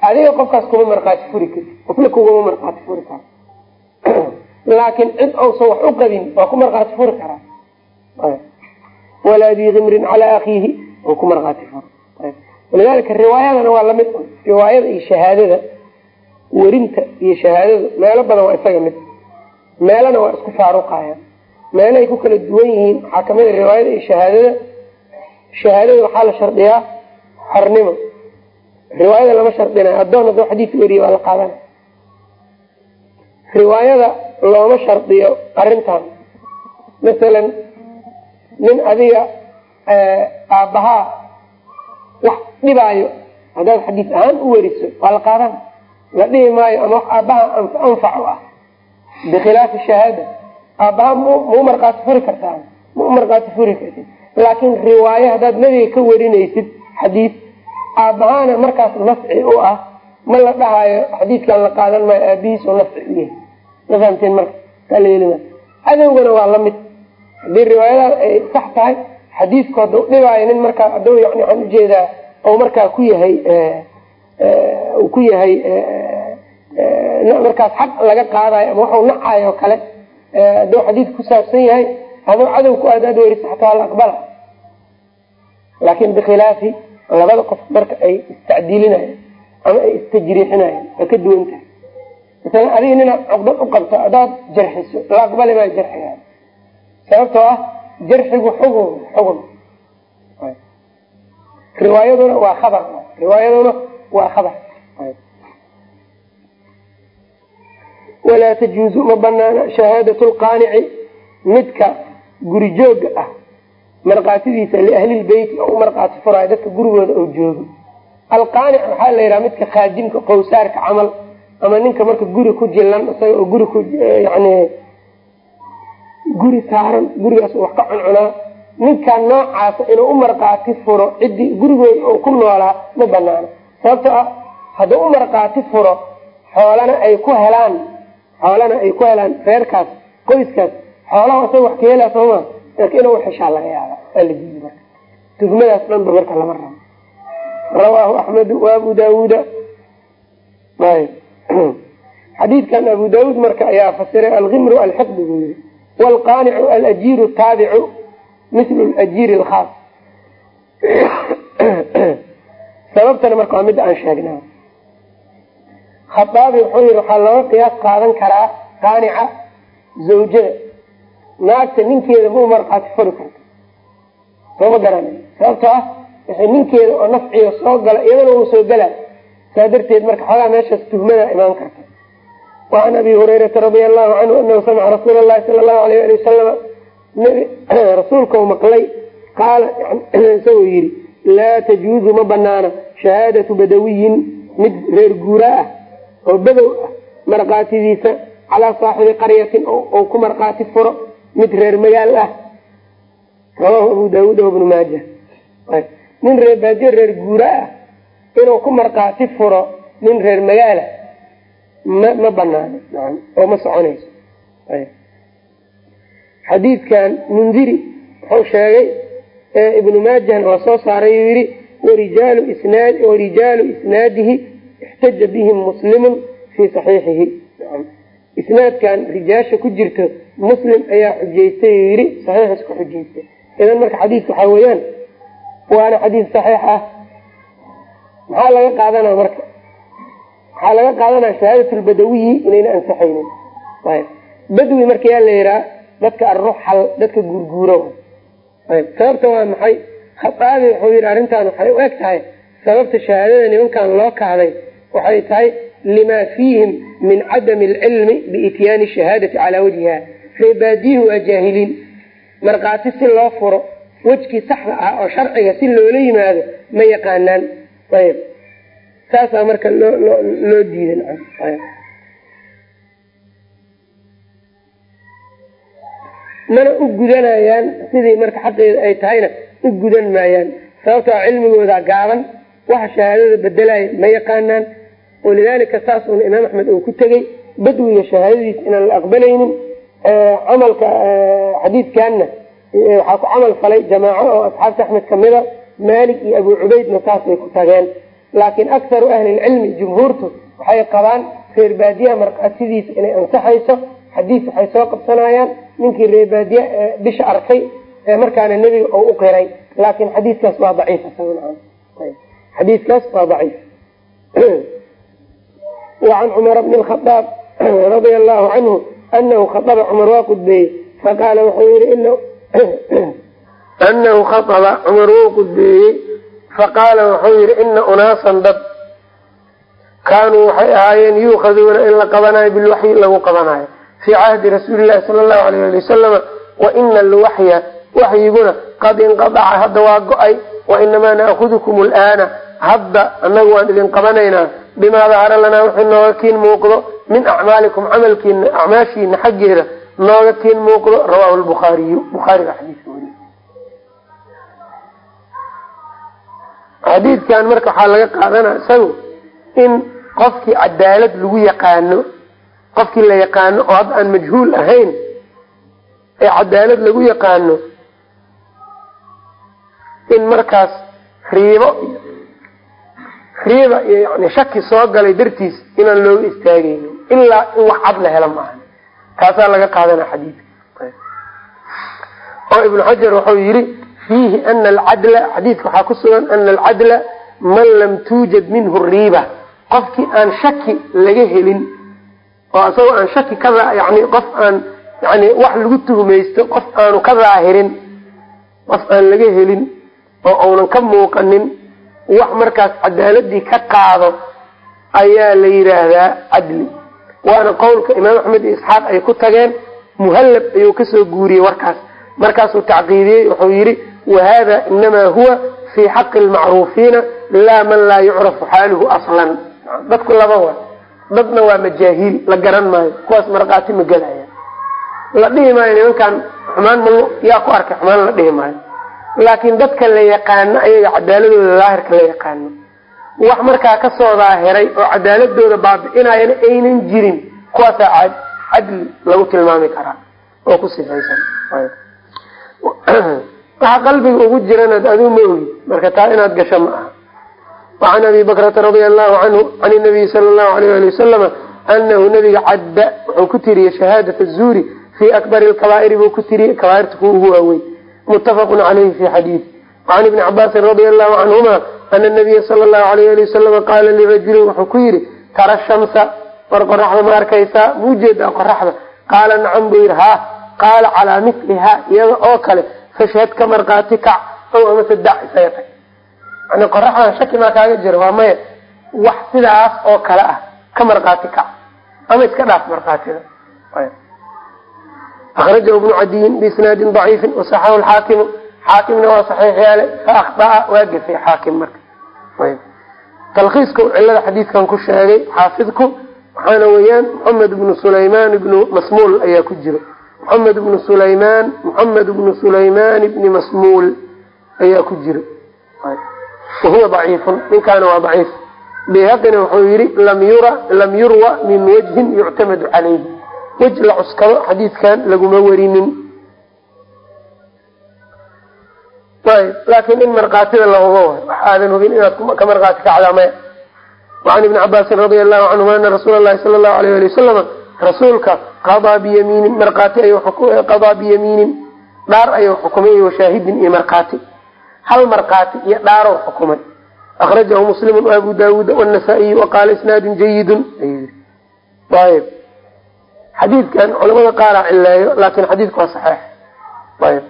adiga qofkaas kuma markhaati furi kari qofna kuguma markhaati furi kara laakiin cid ousan wax u qabin waa ku markhaati furi karaa walaa dii kimrin calaa akiihi oo ku markhaati furo riwaayadana waa la mid riwaayada iyo shahaadada werinta iyo shahaadada meelo badan waa isaga mid. Meelana waa isku faaruqaya meelahay ku kala duwan yihiin waxaa ka mid a riwaayada iyo shahaadada. Shahaadada waxaa la shardiyaa xornimo. Riwaayada lama shardinayo adoon hadduu xadiis weriye waa la qaadana riwaayada looma shardiyo arrintan. Masalan nin adiga aabbahaa wax dhibaayo. Haddaad xadiis ahaan u weriso waa la qaadana la dhihi maayo ama wax aabbaha anfac u ah. Bikhilaafi shahaada. Aabbaha mau markhaati furi kartaa. Mau markhaati furi kartid. Laakiin riwaayo haddaad nabiga ka werinaysid xadiis aabbahaana markaas nafci u ah. Ma la dhahaayo xadiiskan la qaadan maayo aabihiis oo nafci u yahay. Ma fahamteen marka kaleelima adowgana waa la mid haddii riwaayadaas ay sax tahay xadiisku hadduu dhibaayo nin markaa hadduu yani waxaan u jeedaa ou markaa ku yahay uu ku yahay markaas xaq laga qaadayo ama waxu nacayo kale hadduu xadiis ku saabsan yahay adoo cadow ku aadaad werisa xataa la aqbala. Laakin bikhilaafi labada qof marka ay istacdiilinayan ama ay istajriixinayan waa ka duwan tahay. Masalan adiga ninaad cugdad u qabto haddaad jarxiso la aqbali maayo jarxiga sababtoo ah jarxigu xugun xugun riwaayaduna waa khabar riwaayaduna waa khabar walaa tajuuzu ma banaana shahaadat lqaanici midka guri jooga ah markhaatidiisa liahlilbeyti oo u markhaati furaayo dadka gurigooda oo joogo alqaanic waxaa la yidhaha midka khaadimka qowsaarka camal ama ninka marka guri ku jilan isaga oo guri ku yani guri saaran gurigaas wax ka cuncunaa ninkan noocaasa inuu u markhaati furo ciddii gurigooda oo ku noolaa ma banaano sababto ah hadduu u markhaati furo xoolana ay ku helaan xoolana ay ku helaan reerkaas qoyskaas. Xoolaha isaga wax ka helaa sooma marka inuu xeshaa laga yaaba waa la diiday marka. Tuhmadaas dhanba marka lama rabo. Rawaahu axmedu wa abu daawuuda [CLEARS THROAT] xadiidkan abu daawuud marka ayaa fasiray alkimru alxiqdi buu yiri wlqaanicu alajiiru taabicu mithlu lajiiri alkhaas sababtana marka waa midda aan sheegnaa khaaabi wuxuu yihi waxaa looga qiyaas qaadan karaa qaanica zawjada naagta ninkeeda ma u markhaati furi karto sooma garana sababtoo ah wixii ninkeeda oo nafciga soo gala iyadana uu soo gala saa darteed marka xoogaa meeshaas tuhmada imaan karta wacan abi hurayrata radia allahu canhu anahu samica rasuula lahi sala allahu alayh ali wasalama [CLEARS THROAT] rasuulkau maqlay qaala isagoo [CLEARS THROAT] yihi laa tajuuzu ma banaana shahaadatu badawiyin mid reer guura ah oo badow ah markhaatidiisa calaa saaxibi qaryatin oo ku markhaati furo mid reer magaal ah. Rawaahu abu daawuud o ibnu maaja. Nin reer baadiyo reer guura ah ku markhaati furo nin reer magaala ma ma banaano oo ma soconayso. Xadiidkan mundiri wuxuu sheegay ibnu maajahna waa soo saaray uu yihi warijaalu isnaad warijaalu isnaadihi ixtaja bihim muslimun fii saxiixihi. Isnaadkan rijaasha ku jirto muslim ayaa xujaystay uu yihi saxiixiis ku xujaystay. Idan marka xadiidka waxaa weeyaan waana xadiis saxiix ah. Maxaa laga qaadanaa marka waxaa laga qaadanaya shahaadat lbadawiyi inayna ansaxaynin. Badwi marka yaa la yihaa dadka aruxal dadka guurguuro sababta waa maxay? Khaaabi wuxuu yihi arrintan waxay u eg tahay sababta shahaadada nimankan loo kahday waxay tahay lima fiihim min cadami alcilmi biityaani shahaadati calaa wajhiha. Reebaadiyuhu waa jaahiliin. Markhaati si loo furo wejkii saxda ah oo sharciga si loola yimaado ma yaqaanaan. Ayb saasaa marka loo loo diidan. Mana u gudanayaan sidii marka xaqeeda ay tahayna u gudan maayaan. Sababtoo cilmigooda gaaban waxa shahaadada bedelaya ma yaqaanaan. Walidaalika saas uuna imaam axmed uu ku tegey badwiga shahaadadiisa inaan la aqbalaynin. Camalka xadiidkanna waxaa ku camal falay jamaaco oo asxaabta axmed kamida maalik iyo abu cubaydna saas bay ku tageen laakiin akharu ahlilcilmi jumhuurtu waxay qabaan reer baadiyaha markaatidiisa inay ansaxayso xadiis waxay soo qabsanayaan ninkii reer baadiya bisha arkay ee markaana nebiga oo u qiray. Laakin xadiiskaas waa daciif xadiiskaas waa daciif. [CLEARS THROAT] Wacan cumar bni khadaab [CLEARS THROAT] radia allahu canhu anahu khaaba cumar waa qudbeeyey faqaala wuxuu yihi anahu [CLEARS THROAT] khaaba cumar wuu qudbeeyey faqaala wuxuu yihi ina unaasan dad kaanuu waxay ahaayeen yuukaduuna in la qabanayo bilwaxyi lagu qabanayo fii cahdi rasuuli lahi sala allahu alayh ali wasalama wa ina alwaxya waxyiguna qad inqadaca hadda waa go'ay wa inamaa naakudukum alaana hadda anagu waan idin qabanaynaa bimaa dahara lanaa wixii nooga kiin muuqdo min acmaalikum camalkiina acmaashiina xaggeeda nooga kiin muuqdo rawahu lbukhaariyu bukhaariga xadiiska weriy xadiidkan marka waxaa laga qaadanaa isagu in qofkii cadaalad lagu yaqaano qofkii la yaqaano oo hadda aan majhuul ahayn ee cadaalad lagu yaqaano in markaas riibo riiba iyo yani shaki soo galay dartiis inaan looga istaagaynin. Ilaa in wax cad la helo maaha taasaa laga qaadana xadiidka. Oo ibnu xajar wuxuu yihi fiihi ana alcadla xadiidka waxaa ku sugan ana alcadla man lam tuujad minhu riiba qofkii aan shaki laga helin oo isagoo aan shaki ka yani qof aan yani wax lagu tuhmaysto qof aanu ka daahirin qof aan laga helin oo uunan ka muuqanin wax markaas cadaaladii ka qaado ayaa la yidhaahdaa cadli waana qowlka imaam axmed iyo isxaaq ay ku tageen muhallab ayuu ka soo guuriyey warkaas markaasuu tacqiidiyey wuxuu yihi wahada inamaa huwa fii xaqi lmacruufiina laa man laa yucrafu xaaluhu aslan dadku laba wa dadna waa majaahiil la garan maayo kuwaas markaati ma gelaya la dhihi maayo nimankan xumaan ma yaa ku arkay xumaan la dhihi maayo laakiin dadka la yaqaano ayaga cadaaladooda daahirka la yaqaano wax markaa ka soo daahiray oo cadaaladooda baabi'inayana aynan jirin kuwaasaa cadli lagu tilmaami karaa oo ku sifaysan waxa qalbiga ugu jirana aduu ma ogi. Marka taa inaad gasho ma aha. Wacan abi bakrata radia allahu canhu can nabiyi sala allahu alayh ali wasalama anahu nabiga cadda wuxuu ku tiriyey shahaadat zuuri fii akbari lkabaa'iri buu ku tiriyey kabaairta kuwa ugu waaweyn. Muttafaqun caleyhi fi xadiid wacan ibni cabaasin radia allahu canhuma ana nabiya sala allahu alayh ali wasalama qaala lirajulin wuxuu ku yidhi tara shamsa war qoraxda ma arkaysaa u jeedaa qoraxda qaala nacam buu yidhi qaala calaa miliha iyada oo kale fashhad ka markaati kac ow amase dac isaga tag yani qoraxdan shaki maa kaaga jira waa maya wax sidaas oo kale ah ka markaati kac. Ama iska dhaaf markaatida akrajahu ibnu cadiyin biisnaadin daciifin wasaxahu xaakimu xaakimna waa saxiix faakdaa waa gefay xaakim marka. Talkiiska cilada xadiidkan ku sheegay xaafidku waxaana weeyaan moxamed ibnu sulaymaan ibnu masmuul ayaa ku jiro moxamed ibnu sulaymaan moxamed ibnu sulaymaan ibni masmuul ayaa ku jiro wahuwa daciifun ninkaana waa daciif. Bayhaqina wuxuu yihi lam yurwa min wajhin yuctamadu calayhi. Wej la cuskado xadiidkan laguma werinin. Laakiin in markaatida la hubo wax aadan hubin inaad ka markaati kacdaa maya wacan ibni cabaasin radia allahu canhuma ana rasuula lahi sala allahu alayh ali wasalama rasuulka qadaa biyamiinin markaati ay qadaa biyamiinin dhaar ayuu xukumay washaahidin iyo markaati hal markaati iyo dhaarow xukumay. Akrajahu muslimu waabu daawuud wanasaa-iy waqaala isnaadun jayidun ayb xadiidkan culamada qaaraa cileeyo laakin xadiidku waa saxiix. Ayb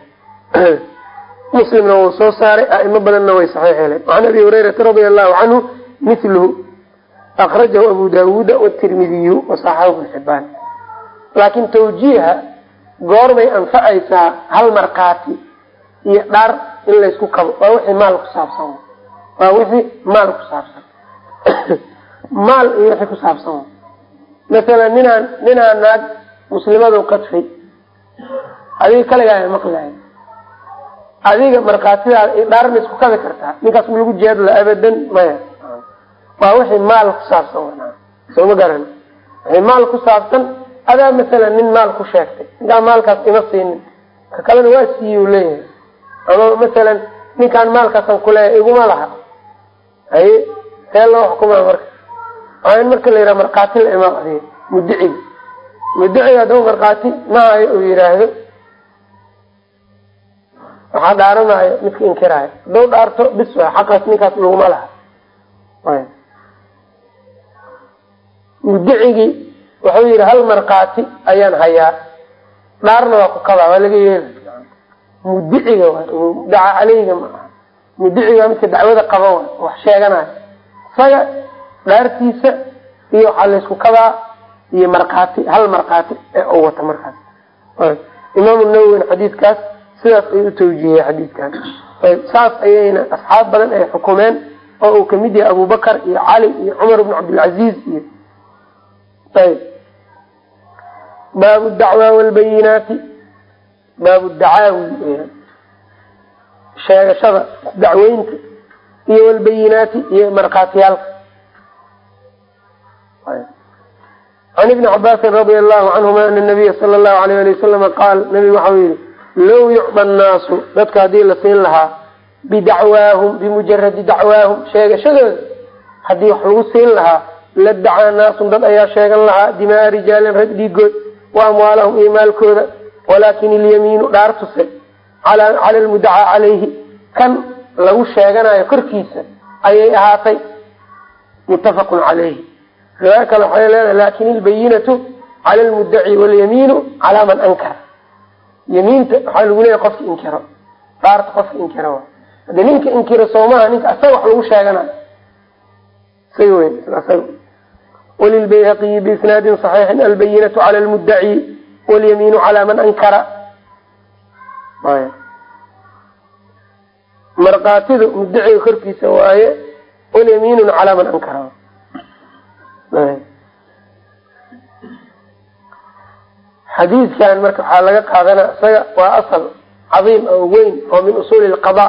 [CLEARS THROAT] muslimna wuu soo saaray aimo badanna way saxiix yeleen wacan abi hurayrata radia allahu canhu miluhu akrajahu abu daawuuda watirmidiyu wasaxahu ibn xibaan laakin tawjiiha goormay anfacaysaa hal markaati iyo dhar in laysku kabo waa wixii maal ku saabsan waa wixii maal ku saabsan maal iyo wixii ku saabsan masalan ninaan ninaa naag muslimadu qadfay adiga kaligaa maqlahay adiga markhaatidaada iyo dhaar ma isku kabi kartaa ninkaas ma lagu jeedla abadan maya waa wixii maal ku saabsan sooma garan. Wixii maal ku saabsan adaa masalan nin maal ku sheegtay ninkaa maalkaas ima siinin ka kalena waa siiye leeyahay. Ama masalan ninkaan maalkaasan kuleeya iguma laha. Haye see loo xukumaa marka. Waa in marka la yidhaha markhaati la imaa adiga mudiciga mudiciga haddaba markhaati mahayo uu yidhaahdo. Waxaa dhaaranaayo midka inkiraayo. Hadduu dhaarto bis xaqaas ninkaas laguma laha mudicigii wuxuu yidhi hal markhaati ayaan hayaa. Dhaarna waa ku kabaa waa laga yeela mudiciga daca caleyga ma aha. Mudiciga midka dacwada qaba wa wax sheeganayo. Isaga dhaartiisa iyo waxaa laysku kabaa iyo markhaati hal markhaati ee u wata markaas. Imaamu nawowin xadiidkaas sidaas ayuu utawjihiyey xadiidkan. Saas ayayna asxaab badan ay xukumeen oo uu ka mid yahay abubakar iyo cali iyo cumar bn cabdilcaziiz iyo baabu dacwa walbayinaati baabu dacaawi sheegashada dacweynta iyo walbayinaati iyo markhaatiyaalka can ibni cabaasin radia allahu canhuma ana nabiya sala allahu alayh ali wasalama qaal nabigu waxau yihi low yucda annaasu dadka haddii la siin lahaa bidacwaahum bimujaradi dacwaahum sheegashadooda haddii wax lagu siin lahaa la dacaa naasun dad ayaa sheegan lahaa dimaa rijaalin rag dhiigood wa amwaalahum iyo maalkooda walaakin ilyamiinu dhaartuse cala lmudacaa calayhi. Kan lagu sheeganayo korkiisa ayay ahaatay muttafaqun calayhi. Riwaayo kale waxay leedahay laakiin ilbayinatu cala lmudaci walyamiinu calaa man ankara. Yamiinta waxaa lagu leeyahy qofka inkiro dhaarta qofka inkiro. Hade ninka inkiro soomaha ninka asaga wax lagu sheeganayo isaga weyn isaga walilbayhaqiyi biisnaadin صaxiixin albayinatu cala lmudaci walyamiinu calaa man ankara markaatidu mudaciga korkiisa waaye walyamiinun calaa man ankara xadiidkan marka waxaa laga qaadana isaga waa asal cadiim oo weyn oo min usuuli lqada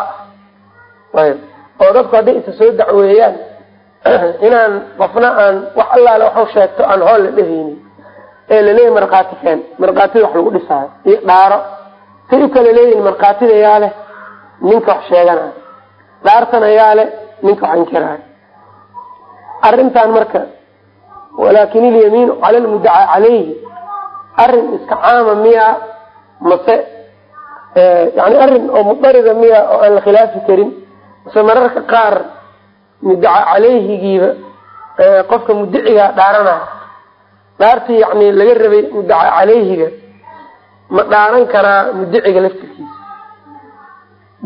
ayb oo dadku hadday isa soo dacweeyaan [CLEARS THROAT] inaan qofna aan wax allaale waxu sheegto aan hool la dhehaynin ee laleeyahy markhaati keen. Markhaatida wax lagu dhisaayo iyo dhaaro. Say u kala leeyihiin markhaatida yaa leh ninka wax sheeganayo dhaartana yaa leh ninka wax inkiraayo. Arrintan marka walaakin ilyamiinu cala lmudacaa calayhi arrin iska caama miya mase yani arrin oo mudarida miya oo aan la khilaafi karin mase mararka qaar mudaca caleyhigiiba qofka mudicigaa dhaaranaya dhaartii yani laga rabay mudaca caleyhiga ma dhaaran karaa mudiciga laftirkiisa.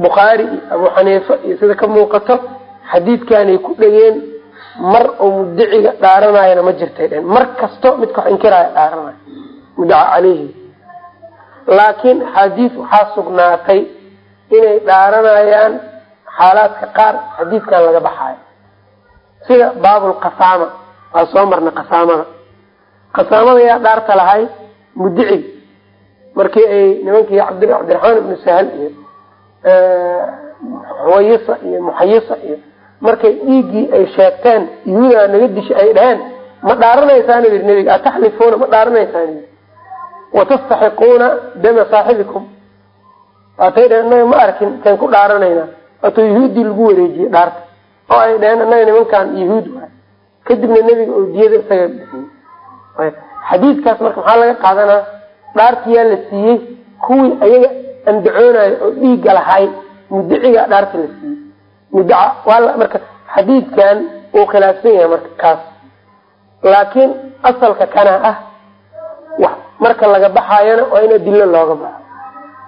Bukhaari iyo abu xaniifa iyo sida ka muuqato xadiidkanay ku dhegeen mar oo mudiciga dhaaranayana ma jirtay dheen mar kasto midka wax inkiraya dhaaranayo mudaca caleyhi. Laakiin xadiis waxaa sugnaatay inay dhaaranayaan xaalaadka qaar xadiidkan laga baxaayo. Sida baabulkasaama waa soo marna kasaamada kasaamada yaa dhaarta lahay mudiciga markii ay nimankii cabdiraxmaan ibnu sahal iyo xuwayisa iyo muxayisa iyo markay dhiiggii ay sheegteen yuhudaa naga disha ay dhaheen ma dhaaranaysaana yii nebiga ataxlifuuna ma dhaaranaysaana yii watastaxiquuna dama saaxibikum. Waatay dheheen inaga ma arkin kaan ku dhaaranayna waatuu yahuuddii lagu wareejiyey dhaarta. Oo ay dheheen inaga nimankan yahuud waay. Kadibna nebiga oo diyada isaga bixiyey. Xadiidkaas marka maxaa laga qaadanaa dhaartiyaa la siiyey kuwii ayaga andacoonayo oo dhiigga lahay mudiciga dhaarta la siiyey. Mudaca waa marka xadiidkan uu khilaafsan yahay marka kaas. Laakiin asalka kana ah wax marka laga baxayana waa in adilo looga baxo.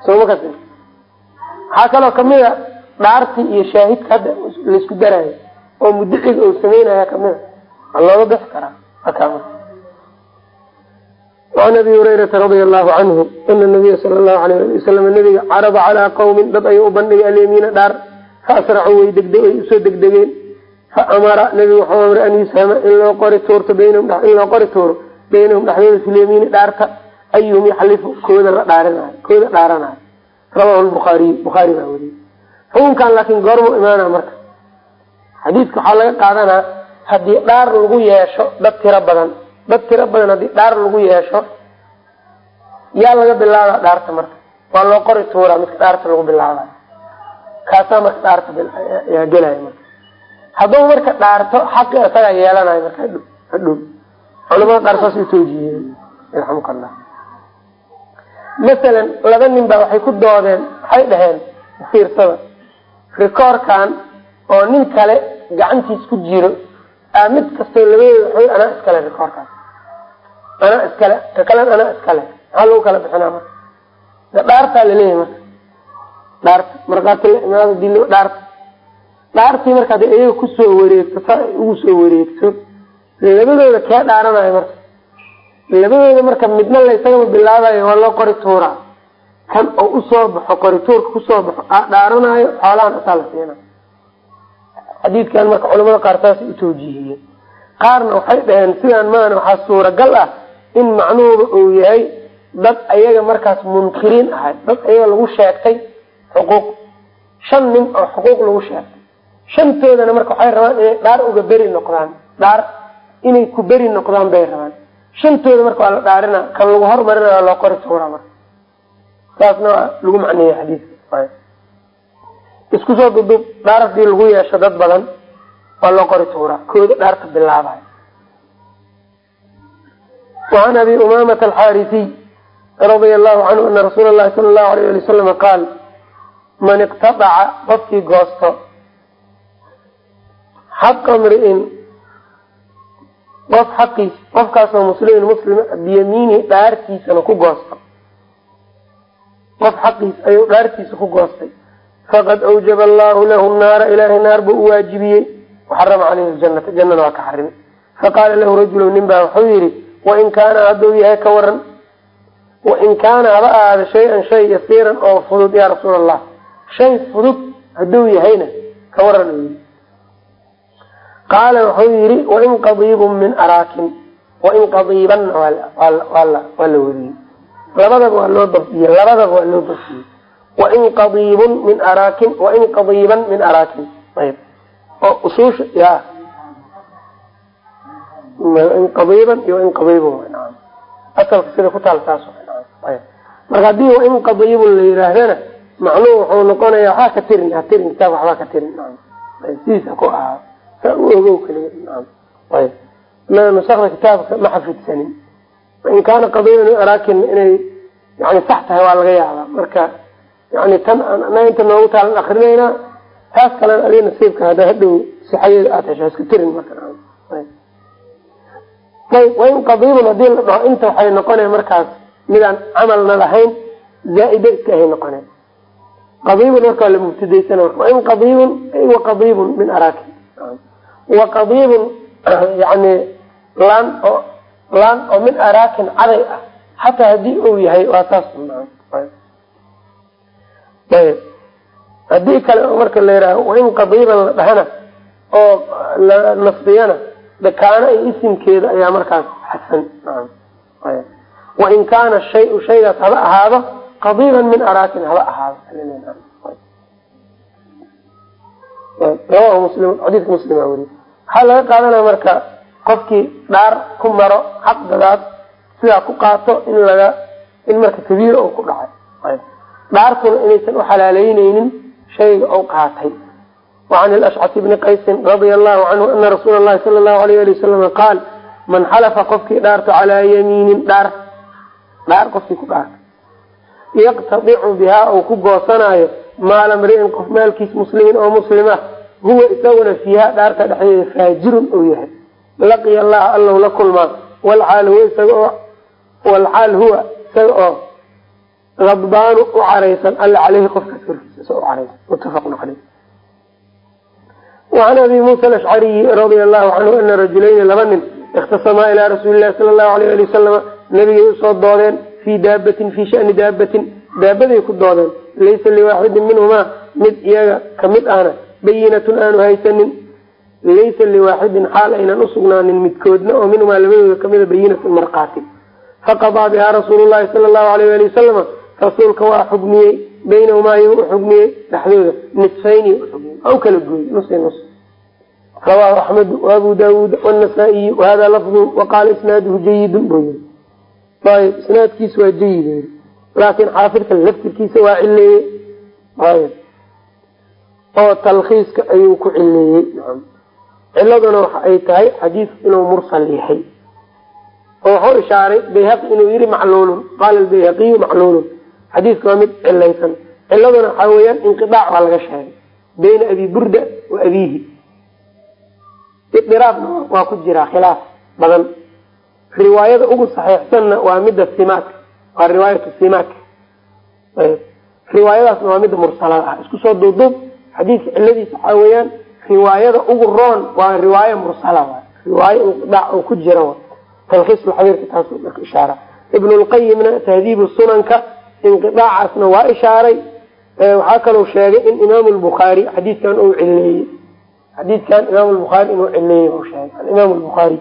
Soma kas waxaa kaloo kamida dhaartii iyo shaahidka hadda la isku darayo oo mudiciga uu sameynaya kamida waa looga bixi karaa akama an abi hurayrata radia allahu canhu ana nabiya sala allahu alayh ali wasalam nabiga carada calaa qawmin dad ayuu u bandhigay alyamiina dhaar faasracuu way degde way u soo degdegeen. Fa amara nabigu wuxuu amray an yushama in loo qori tuurto baynahum in loo qori tuuro baynahum dhexdooda filyamiini dhaarta ayuhum yaxlifu kooda la dhaarinayo kooda dhaaranayo. Rawahu lbukhaariy bukhaari baa weriyey xukunkan laakiin goormu imaana marka. Xadiidka waxaa laga qaadanaa haddii dhaar lagu yeesho dad tiro badan. Dad tiro badan haddii dhaar lagu yeesho yaa laga bilaaba dhaarta marka. Waa loo qori tuuraa midka dhaarta lagu bilaabay kaasaa marka dhaarta yaa gelaya marka. Hadduu marka dhaarto xaqi isagaa yeelanayo marka. Hadhow culamada qaar saas u toojiyeen. Yarxamuka masalan laba nin baa waxay ku doodeen waxay dhaheen fiirsada rikoorkan oo nin kale gacantiis ku jiro aa mid kastoo labadooda waxay anaa iskale rikoorkaas anaa iskale ka kalen anaa iskale maxaa lagu kala bixinaa marka. Dhaartaa la leeyahay marka. Dhaarta. Markaati la imaado dilo dhaarta dhaartii marka hadday iyaga ku soo wareegto saa ay ugu soo wareegto labadooda kee dhaaranayo marka? Labadooda marka midna laysagama bilaabayo waa loo qori tuuraa kan oo u soo baxo qori tuurka ku soo baxo aa dhaaranayo xoolahan asaa la siina xadiidkan marka culamada qaar saasay utawjiihiyeen qaarna waxay dhaheen sidaan maana waxaa suuragal ah in macnuhuba uu yahay dad ayaga markaas munkiriin ahay dad ayaga lagu sheegtay xuquuq. Shan nin oo xuquuq lagu sheegtay. Shantoodana marka waxay rabaan inay dhaar uga beri noqdaan dhaar inay ku beri noqdaan bay rabaan. Shantooda marka waa la dhaarina kan lagu hormarinaya loo qori tuuraa marka saasna waa lagu macneeya xadiiska isku soo dudub dhaar lagu yeesho dad badan waa loo qori tuuraa. Kooda dhaarta bilaabayo wacan abi umamata alxaarisiy radia allahu canhu ana rasuul lahi sala allahu alayh ali wasalama qaal man iqtadaca qofkii goosto xaqa mri'in qof xaqiis qofkaasoo muslimin muslima biyamiini dhaartiisana ku goosto qof xaqiis ayuu dhaartiisa ku goostay. Faqad awjaba allahu lahu naara ilaahay naar buu u waajibiyey. Waxarama caleyhi ljanata jannana waa ka xarimay. Faqaala lahu rajulu nin baa wuxuu yihi wain kaana hadduu yahay ka waran wain kaana haba ahaada shay-an shay yasiiran oo fudud yaa rasuul allah shay fudud hadduu yahayna ka waran uu yihi qaala wuxuu yihi wain qadiibun min araakin wain qadiibanna waa la weriyey labadaba waa loo dabdiyey labadaba waa loo dabdiyey wain qadiibun min araakin wain qadiiban min araakin. Ayb. Oo usuusha ya. In qadiiban iyo in qadiibun asalka sida ku taal saas marka haddii wain qadiibun la yihaahdana macnuhu wuxuu noqonayaa waxaa ka tirin ha tirin kitaab waxbaa ka tirin sidiisa ku ahaa. Saa u ogow kaliya ayb. Nusakda kitaabka ma xafidsanin in kaana qadiiban min araakin inay yani sax tahay waa laga yaabaa marka yani tan anaga inta noogu taalan akrinaynaa taas kalena adi nasiibka hadda hadhow sixadeeda aad hesho iska tirin marka ayb wain qadiibun haddii la dhaho inta waxay noqonaya markaas midaan camalna lahayn zaa-ida iska ahay noqoneen qadiibun marka waa la mubtadaysana wain qadiibun wa qadiibun min araakin wa qadiibun yani laan oo laan oo min araakin caday ah. Xataa haddii uu yahay waa saas ayb. Hadii kale marka la yihaaho wain qadiiban la dhahana oo la nasbiyana kaana iyo isimkeeda ayaa markaas xasan wain kaana shayu shaygaas haba ahaado qadiiban min araakin haba ahaado. Rawahu muslim xadiiska muslima weriy waxaa laga qaadanaya marka qofkii dhaar ku maro xaq dadaad sidaa ku qaato in laga in marka kabiira oo ku dhacay. Dhaartuna inaysan uxalaaleyneynin shayga ou qaatay. Wacan ilashcati bni qaysin radia allahu canhu ana rasuula allahi sala allahu alayh ali wasalama qaal man xalafa qofkii dhaarto calaa yamiinin dhaar dhaar qofkii ku dhaarto yaqtadicu bihaa ou ku goosanaayo maala mri'in qof maalkiis muslimin oo muslima huwa isaguna fiiha dhaarta dhexdeeda faajirun ou yahay laqiya allaha allow la kulmaa. Walxaal huwa isaga oo walxaal huwa isaga oo adbaanu u caraysan. Alla caleyhi qofkaas korkiisa isao u caraysan. Mutafaqun caleyh wacan abi muusa alashcariyi radia allahu canhu ana rajulayni laba nin ikhtasamaa ilaa rasuuli lahi sala allahu alayh ali wasalama nabigay u soo doodeen fii daabatin fii shani daabatin. Daabaday ku doodeen. Laysa liwaaxidin minhumaa. Mid iyaga ka mid ahna bayinatun aanu haysanin laysa liwaaxidin xaal aynan usugnaanin midkoodna oo minhumaa labadooda kamida bayinatun markaati faqadaa bihaa rasuulu llahi sala allahu alayh ali wasalama rasuulka waa xugmiyey baynahumaa ayuu u xugmiyey dhexdooda nisfayni uxugmiyey u kala gooyey nus nus rawaahu axmedu waabu daawuud wanasaa-iyu wahada lafdu waqaala isnaaduhu jayidun buu yiri ayb isnaadkiisu waa jayid laakiin xaafidka laftirkiisa waa cileeyey oo talkhiiska ayuu ku cileeyey ciladuna waxa ay tahay xadiidku inuu mursal yahay. Oo wuxuu ishaaray bayhaqi inuu yihi macluulun qaala albayhaqiyu macluulun. Xadiidka waa mid cilaysan ciladuna waxaa weeyaan inqiaac baa laga sheegay bayna abi burda wa abiihi. Idiraabna waa ku jiraa khilaaf badan. Riwaayada ugu saxiixsanna waa midda simaadka waa riwaayatu simaadka riwaayadaasna waa midda mursalada ah. Isku soo duuduub xadiidka ciladiisa waxaa weeyaan riwaayada ugu roon waa riwaayo mursala riwaayo inqidaac oo ku jira talkiisulxabiirka taas ishaara. Ibnulqayimna tahdiibu sunanka inqidaacaasna waa ishaaray. Waxaa kalou sheegay in imaam lbukhaari xadiidkan uu cileeyey xadiidkan imaam lbukhaari inuu cileeyey u sheegay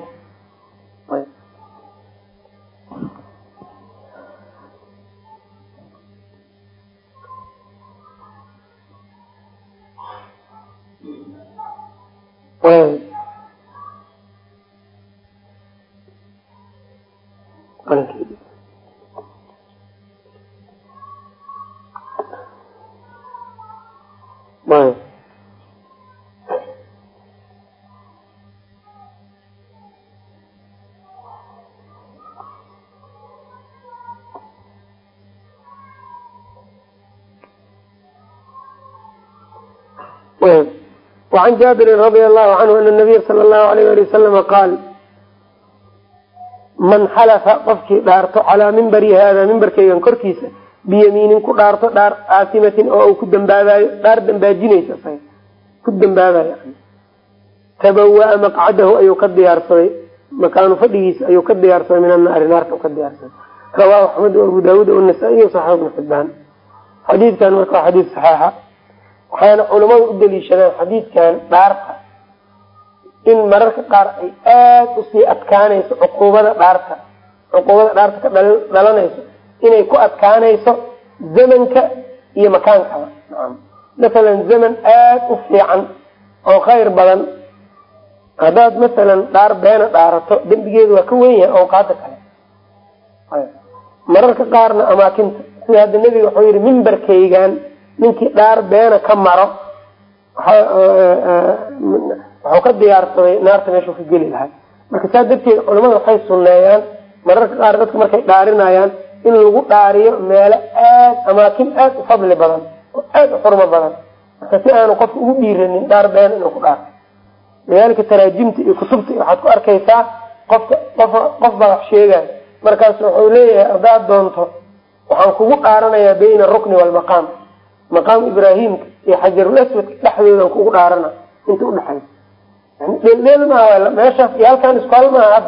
alimaam lbukhaari وعn jaabirin radia allahu canhu ana nabiya sala allahu alayh ali wasalama qaal man xalafa qofkii dhaarto calaa mimbari hada mimbarkaygan korkiisa biyamiinin ku dhaarto dhaar aasimatin oo u ku dambaabayo dhaar dambaajinaysa ku dambaabayo tabawaa maqcadahu ayuu ka diyaarsaday makaanu fadhigiisa ayuu ka diyaarsaday min annaari naarta ka diyaarsaday rawahu axmed abu daawuud nasaa-iy saxiix ibnu xibaan xadiidkan marka waxaana culamadu u daliishadaan xadiidkan dhaarta in mararka qaar ay aada u sii adkaanayso cuquubada dhaarta. Cuquubada dhaarta ka dhalanayso inay ku adkaanayso zamanka iyo makaankaba masalan zaman aada u fiican oo khayr badan. Haddaad masalan dhaar beena dhaarato dembigeedu waa ka wen yahay awqaada kale. Mararka qaarna amaakinta. Sida hadda nebiga wuxuu yihi mimbarkaygan ninkii dhaar beena ka maro waxuu ka diyaarsaday naarta meeshuu ka geli lahaa. Marka saa darteed culamada waxay sunneeyaan mararka qaar dadka markay dhaarinayaan in lagu dhaariyo meelo aad amaakin aada u fadli badan oo aada u xurmo badan. Marka si aanu qofka ugu dhiiranin dhaar beena inuu ku dhaarto lidaalika taraajimta iyo kutubta waxaad ku arkaysaa qofka qof qof baa wax sheegaya markaas wuxuu leeyahay haddaad doonto waxaan kugu dhaaranayaa bayna arukni waalmaqaam maqaam ibraahimka iyo xajarul aswadka dhexdoodan kugu dhaarana inta udhexaysa dheeldheel maaha meeshaas iyo halkaan isku hal maaha.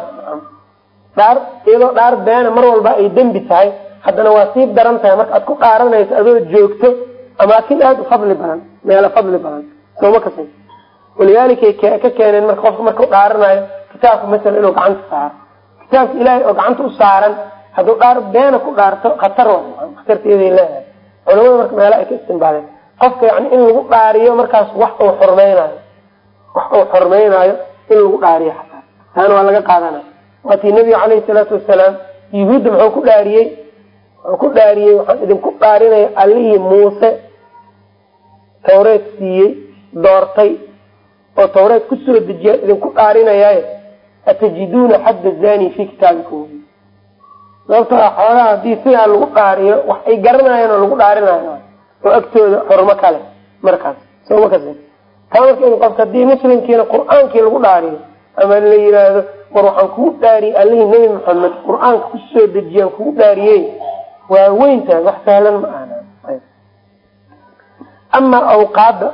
Dhaar iyadoo dhaar beena mar walba ay dembi tahay. Haddana waa sii daran tahay. Marka aad ku dhaaranayso adoo joogto amaakin aada u fadli badan meelo fadli badan. Sooma kasi walidaalikay ka keeneen marka qofka markau dhaaranayo kitaabka masala inuu gacanta saaro. Kitaabka ilaahay oo gacanta u saaran hadduu dhaar beena ku dhaarto khatar wa khatarteeday leedahay culamada marka meela ay ka istimbaadeen qofka yani in lagu dhaariyo markaas wax uu xurmeynaayo. Wax uu xurmeynaayo in lagu dhaariyo xataa. Taana waa laga qaadanaya waatii nabiga caleyhi salaatu wasalaam yuhuudda muxuu ku dhaariyey wuxuu ku dhaariyey waxaan idinku dhaarinaya allihii muuse. Tawreed siiyey doortay oo tawreed ku soo dejiyaa idinku dhaarinayaaye atajiduuna xadda zani fi kitaabikum sababto a xoogaha haddii sidaa lagu dhaariyo wax ay garanayaan oo lagu dhaarinayo oo agtooda xurmo kale markaas soma kas taa marka in qofka haddii muslimkiina qur'aankii lagu dhaariyo ama la yiraahdo war waxaan kugu dhaariyey allihii nebi maxamed qur'aanka ku soo dejiyaan kugu dhaariyey. Waa weyntahay wax sahlan ma ahna. Ama awqaada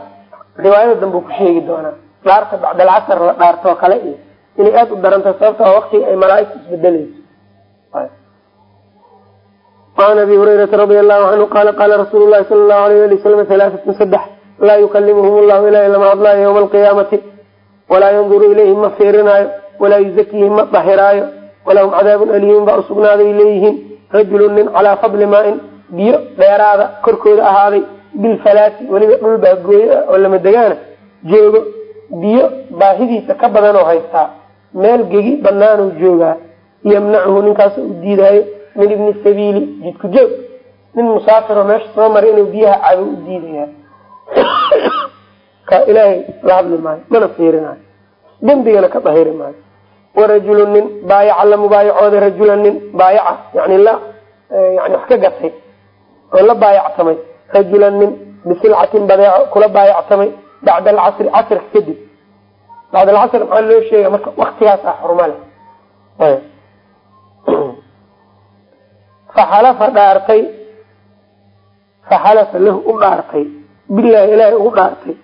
riwaayada dambe ku sheegi doonaa dhaarta bacdalcasar la dhaartoo kale iyo inay aada u darantahay sababto waqtiga ay malaaigta isbedeleyso an abi hurayrata radi allahu canhu qala qala rasuulu lahi sala lahu alayh ali wasalam halaaatun saddex laa yukalimuhum llahu ilahi lama hadlaayo yawma alqiyaamati walaa yanduru ilayhim ma fiirinaayo walaa yuzakiihim ma dahiraayo walahum cadaabun aliimun baa usugnaaday leeyihiin rajulun nin calaa fadli maa-in biyo dheeraada korkooda ahaaday bilfalaati weliba dhul baagooyo ah oo lama degaana joogo biyo baahidiisa ka badan oo haystaa meel gegi banaanuu joogaa yamnacuhu ninkaas u diidaayo min ibni sabiili jidku joog nin musaafiro meesha soo maray inuu biyaha cabo u diidaya ka ilaahay la hadli maayo mana fiirinayo dembigana ka dahiri maayo. Warajulu nin baayaca la mubaayacooday rajula nin baayaca yani la yani wax ka gatay oo la baayactamay rajulan nin bisilcatin badeeco kula baayactamay bacda alcasri casrka kadib. Bacd alcasr maxaa loo sheega marka waktigaas ah xurmale [CLEARS THROAT] faxalafa dhaartay faxalafa lahu u dhaartay bilahi ilaahay ugu dhaartay.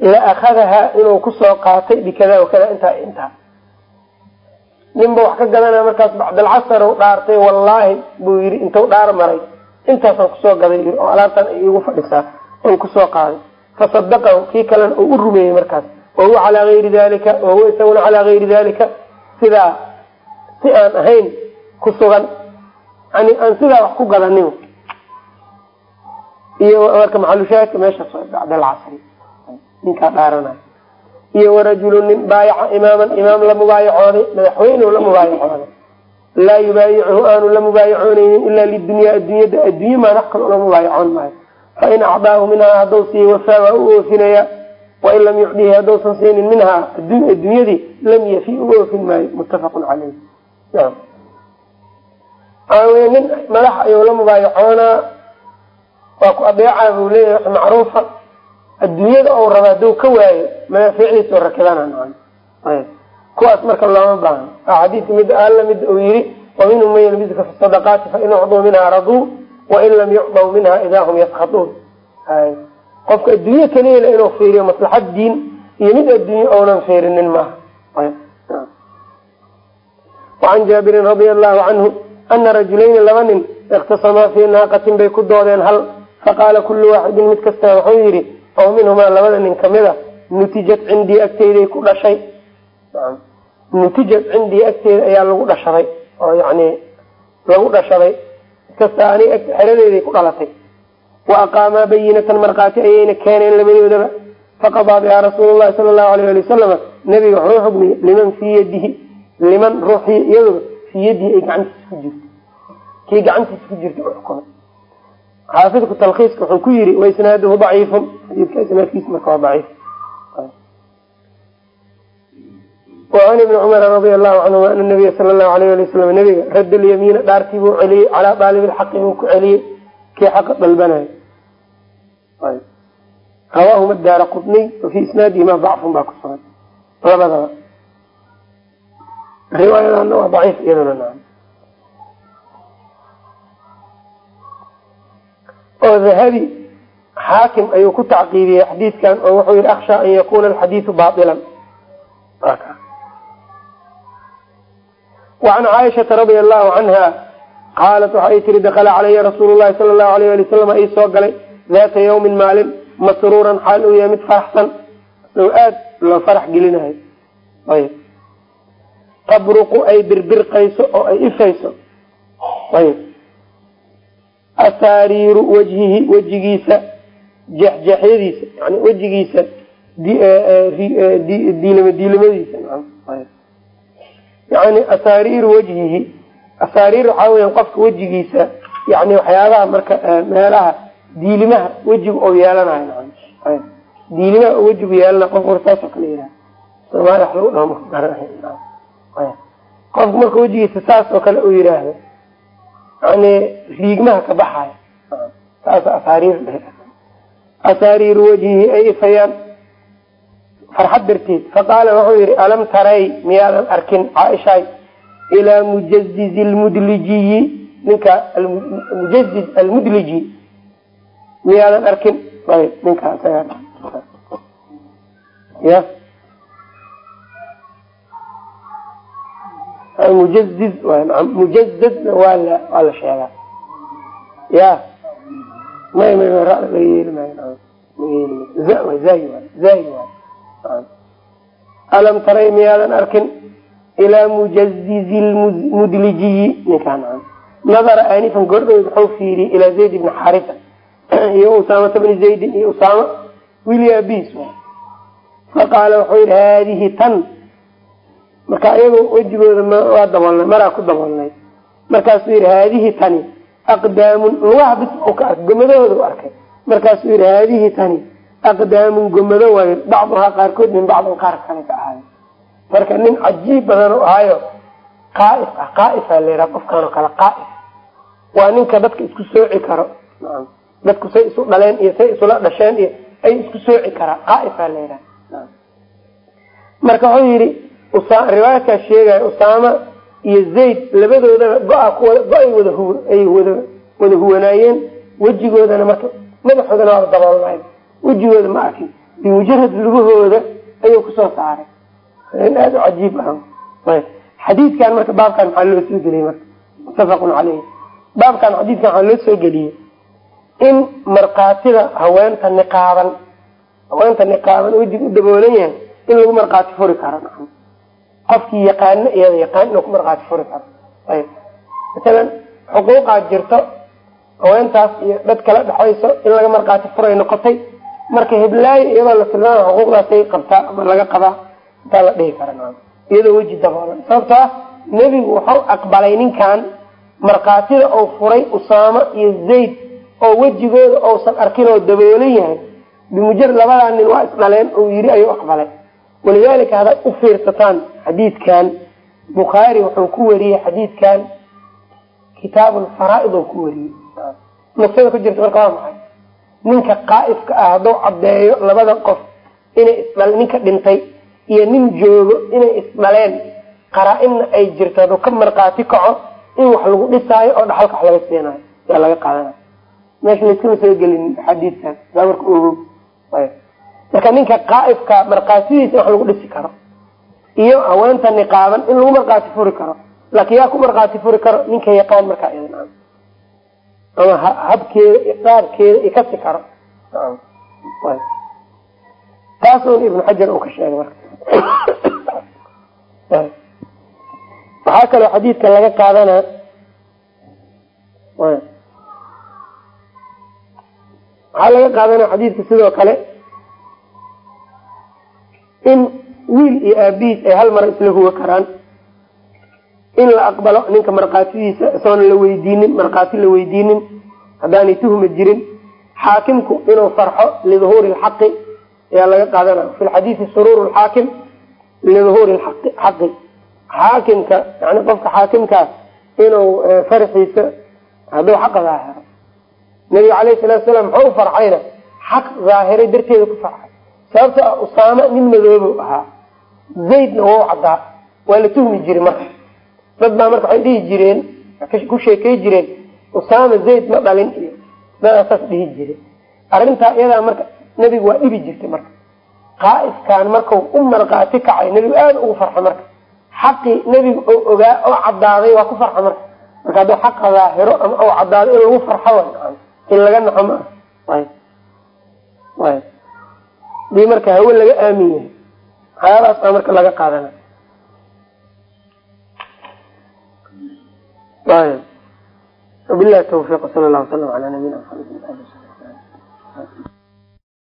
La akadahaa inuu ku soo qaatay bikada wakada intaa intaa. Ninba wax ka gadanaya markaas bacdalcasar u dhaartay wallaahi buu yidhi intuu dhaar maray intaasaan ku soo gaday oo alaabtan ay igu fadhisaa on ku soo qaaday. Fasadaqahu kii kalena uu u rumeeyey markaas wahuwa calaa gayri dalika wahuwa isaguna calaa gayri dalika sidaa si aan ahayn ku sugan yani aan sidaa wax ku gadanin. Iyo marka maxalushaahidka meeshaas bacdalcasri ninkaa dhaaranay. Iyo warajulu nin baayaca imaaman imaam la mubaayacooday madaxweyne la mubaayacooday laa yubaayichu aanu la mubaayacooneynin ilaa lidunyaa addunyada adduunye maa wax kale ula mubaayacoon maayo. Fain acdaahu minhaa hadduu siiy wafaa waa u oofinaya wain lam yucdihi hadduusan siinin minhaa addunyadii lam yafi u oofin maayo. Muttafaqun caleyh waxaa nin madax ayuu la mubaayacoonaa waa ku adeecaa buu leeyahay wax macruufa. Adduunyada ou raba hadduu ka waayo manaaficdiisa oo rakibana kuwaas marka looma baahno xadiidka mid alla mid uu yiri waminhum man yalbisuka fi sadaqaati fain ucduu minha raduu wain lam yucdaw minha idaa hum yaskaduun qofka adduunye kaliila inuu fiiriyo maslaxad diin iyo mid adduunye ounan fiirinin maaha wacan jaabirin radia allahu canhu ana rajulayni laba nin ikhtasamaa fii naaqatin bay ku doodeen hal faqaala kullu waaxidin mid kasta wuxuu yidhi oo minhumaa labada nin ka mid a nutijat cindii agteyday ku dhashay nutijat cindii agteeda ayaa lagu dhashaday oo yani lagu dhashaday kasta ani xeradeeday ku dhalatay wa aqaamaa bayinatan markhaati ayayna keeneen labadoodaba faqadaa bihaa rasuulu llahi sala allahu alayh ali wasalama nabiga wuxuu xugmiyey liman fii yadihi liman ruuxii iyaduba fii ay gacantiisa ku jirto. Kii gacantiisa ku jirta u xukumay xaafidku talkiiska wuxuu ku yiri waisnaaduhu daciifun. Xadiidka isnaadkiisa marka waa daciif. Wacan ibni cumara radia allahu canhuma ana nabiya sala allahu alayh ali wasalam nabiga radda lyamiina dhaartii buu celiyey calaa daalib lxaqi buu ku celiyey kii xaqa dalbanayo rawaahuma daara qutniy wafii isnaadihima dacfun baa ku sugan. Labadaba riwaayadana waa daciif iyaduna naam. Oo dahabi xaakim ayuu ku tacqiibiyey xadiidkan oo wuxuu yihi aksha an yakuna alxadiidu baailan wacan caaishata radia allahu canha qaalat waxay tiri dakala calaya rasuulu llahi sala allahu alayh ali wasalam ii soo galay daata yawmin maalin masruuran xaal uu yahay mid faraxsan aada loo farax gelinayo tabruqu ay birbirqayso oo ay ifayso. Ayb asaariiru wajhihi wejigiisa jeexjeexyadiisa yani wejigiisa diilama diilamadiisa. Yani asaariiru wajhihi asaariir waxaa weya qofka wejigiisa yani waxyaabaha marka meelaha diilimaha wejiga oo yeelanayo diilimaha wejigu yeelana qof war saasoo kale yihah soomaali wax lagu dhaho maku garanayo qofka marka wejigiisa saas oo kale uu yiraahdo yani riigmaha ka baxayo saas asaariir asaariiru wajhihi ay ifayaan farxad darteed. Faqaala wuxuu yihi alam taray miyaadan arkin caaishaay ilaa mujazizi lmudlijiyi ninka mujaziz almudliji miyaadan arkin? Ayb ninkaas ya mujaziz mujazazna waa la waa la sheegaa ya may may ra laga yeeli maayo zayi waay alam taray miyaadan arkin ilaa mujazizi lmudlijiyi ninkaan nadara aanifan gordhow wuxuu fiiriyey ilaa zayd ibni xarisa iyo usaamata bni zaydin iyo usaama abis faqaala wuxuu yihi haadihi tan marka iyagoo wejigooda waa daboolnay maraa ku daboolnay. Markaasuu yidhi haadihi tani aqdaamun lugaha bis ka arkay gomadahooda u arkay. Markaasuu yidhi haadihi tani aqdaamun gomado waayo bacduhaa qaarkood min bacdin qaar kale ka ahaayo. Marka nin cajiib badan u ahaayo qaaif ah qaaifaa la yidhaha qofkaan oo kale qaaif. Waa ninka dadka isku sooci karo dadku say isu dhaleen iyo say isula dhasheen iyo ay isku sooci karaa qaaifaa la yidhaha marka wuxuu yidhi riwaayadkaa sheegaya usaama iyo zayd labadoodaba go-a go'ay wada hu ay wada huwanaayeen wejigoodana marka madaxoodana waa daboolnay wejigooda ma arkin. Bimujarad lugahooda ayuu ku soo saaray. In aada u cajiib ah xadiidkan marka baabkan maxaa loo soo geliyey marka. Mutafaqun caleyh baabkan xadiidkan waxaa loo soo geliyey in markaatida haweenta niqaaban haweenta niqaaban wejiga u daboolan yahay in lagu markaati furi karo qofkii yaqaano iyada yaqaan inuu ku markaati furi karo. Ayb. Masalan xuquuqaa jirto haweentaas iyo dad kala dhexayso in laga markaati furay noqotay marka heblaayo iyadoo la tilmaama xuquuqdaasay qabtaa ama laga qabaa intaa la dhihi kara iyadoo weji daboolan. Sababto ah nebigu wuxuu aqbalay ninkan markaatida uu furay usaamo iyo zayd oo wejigooda uusan arkin oo daboolan yahay. Bimujarad labadaa nin waa isdhaleen uu yiri ayuu aqbalay walidalika haddaad u fiirsataan xadiidkan. Bukhaari wuxuu ku wariyey xadiidkan. Kitaabul faraaid oo ku wariyey. Masada ku jirta marka waa maxay? Ninka qaa'ifka ah hadduu caddeeyo labada qof inay isdha ninka dhintay iyo nin joogo inay isdhaleen qaraa-inna ay jirto hadduu ka markaati kaco in wax lagu dhisaayo oo dhaxalka wax laga siinayo yaa laga qaadanayo meesha layskama soo gelin xadiidkan. Saa marka ogow marka ninka qaa'ifka markaatidiisa wax lagu dhisi karo iyo haweenta niqaaban in lagu markaati furi karo laakiin yaa ku markaati furi karo ninka yaqaan markaa idan ama habkeeda qaabkeeda iyo kasi karo. Taas un ibnu xajar uu ka sheegay marka. [COUGHS] Waxaa kaloo xadiidka laga qaadanaa. Waxaa laga qaadanaya xadiidka sidoo kale in wiil iyo aabihiis ay hal mar isla huwa karaan. In la aqbalo ninka markaatidiisa isagoona la weydiinin markaati la weydiinin haddaanay tuhma jirin xaakimku inuu farxo liduhuuri lxaqi ayaa laga qaadanaya. Fi lxadiidi suruur lxaakim liduhuuri xaqi. Xaakimka yani qofka xaakimkaa inuu farxiisa hadduu xaqa daahiro. Nabiga caleyhi salatu salaam muxuu u farxayna xaq daahiray darteeda ku farxay sababto ah usaama nin madoobo ahaa zaydna wau caddaa waa la tuhmi jiray marka. Dad baa marka waxay dhihi jireen ku sheekay jireen usaama zayd ma dhalin iyo dadaa saas dhihi jire arrintaa iyadaa marka nebigu waa dhibi jirtay marka. Qaa'ifkan markau u markaati kacay nebigu aada ugu farxay marka. Xaqii nebigu oo ogaa oo caddaaday waa ku farxa marka. Marka hadduu xaqa daahiro ama ou caddaado in lagu farxo in laga naxo ma ah y dii marka hawe laga aamin yahay waxyaabahaas baa marka laga qaadana wabilahi tawfiiq sala allahu slam ala nabiyina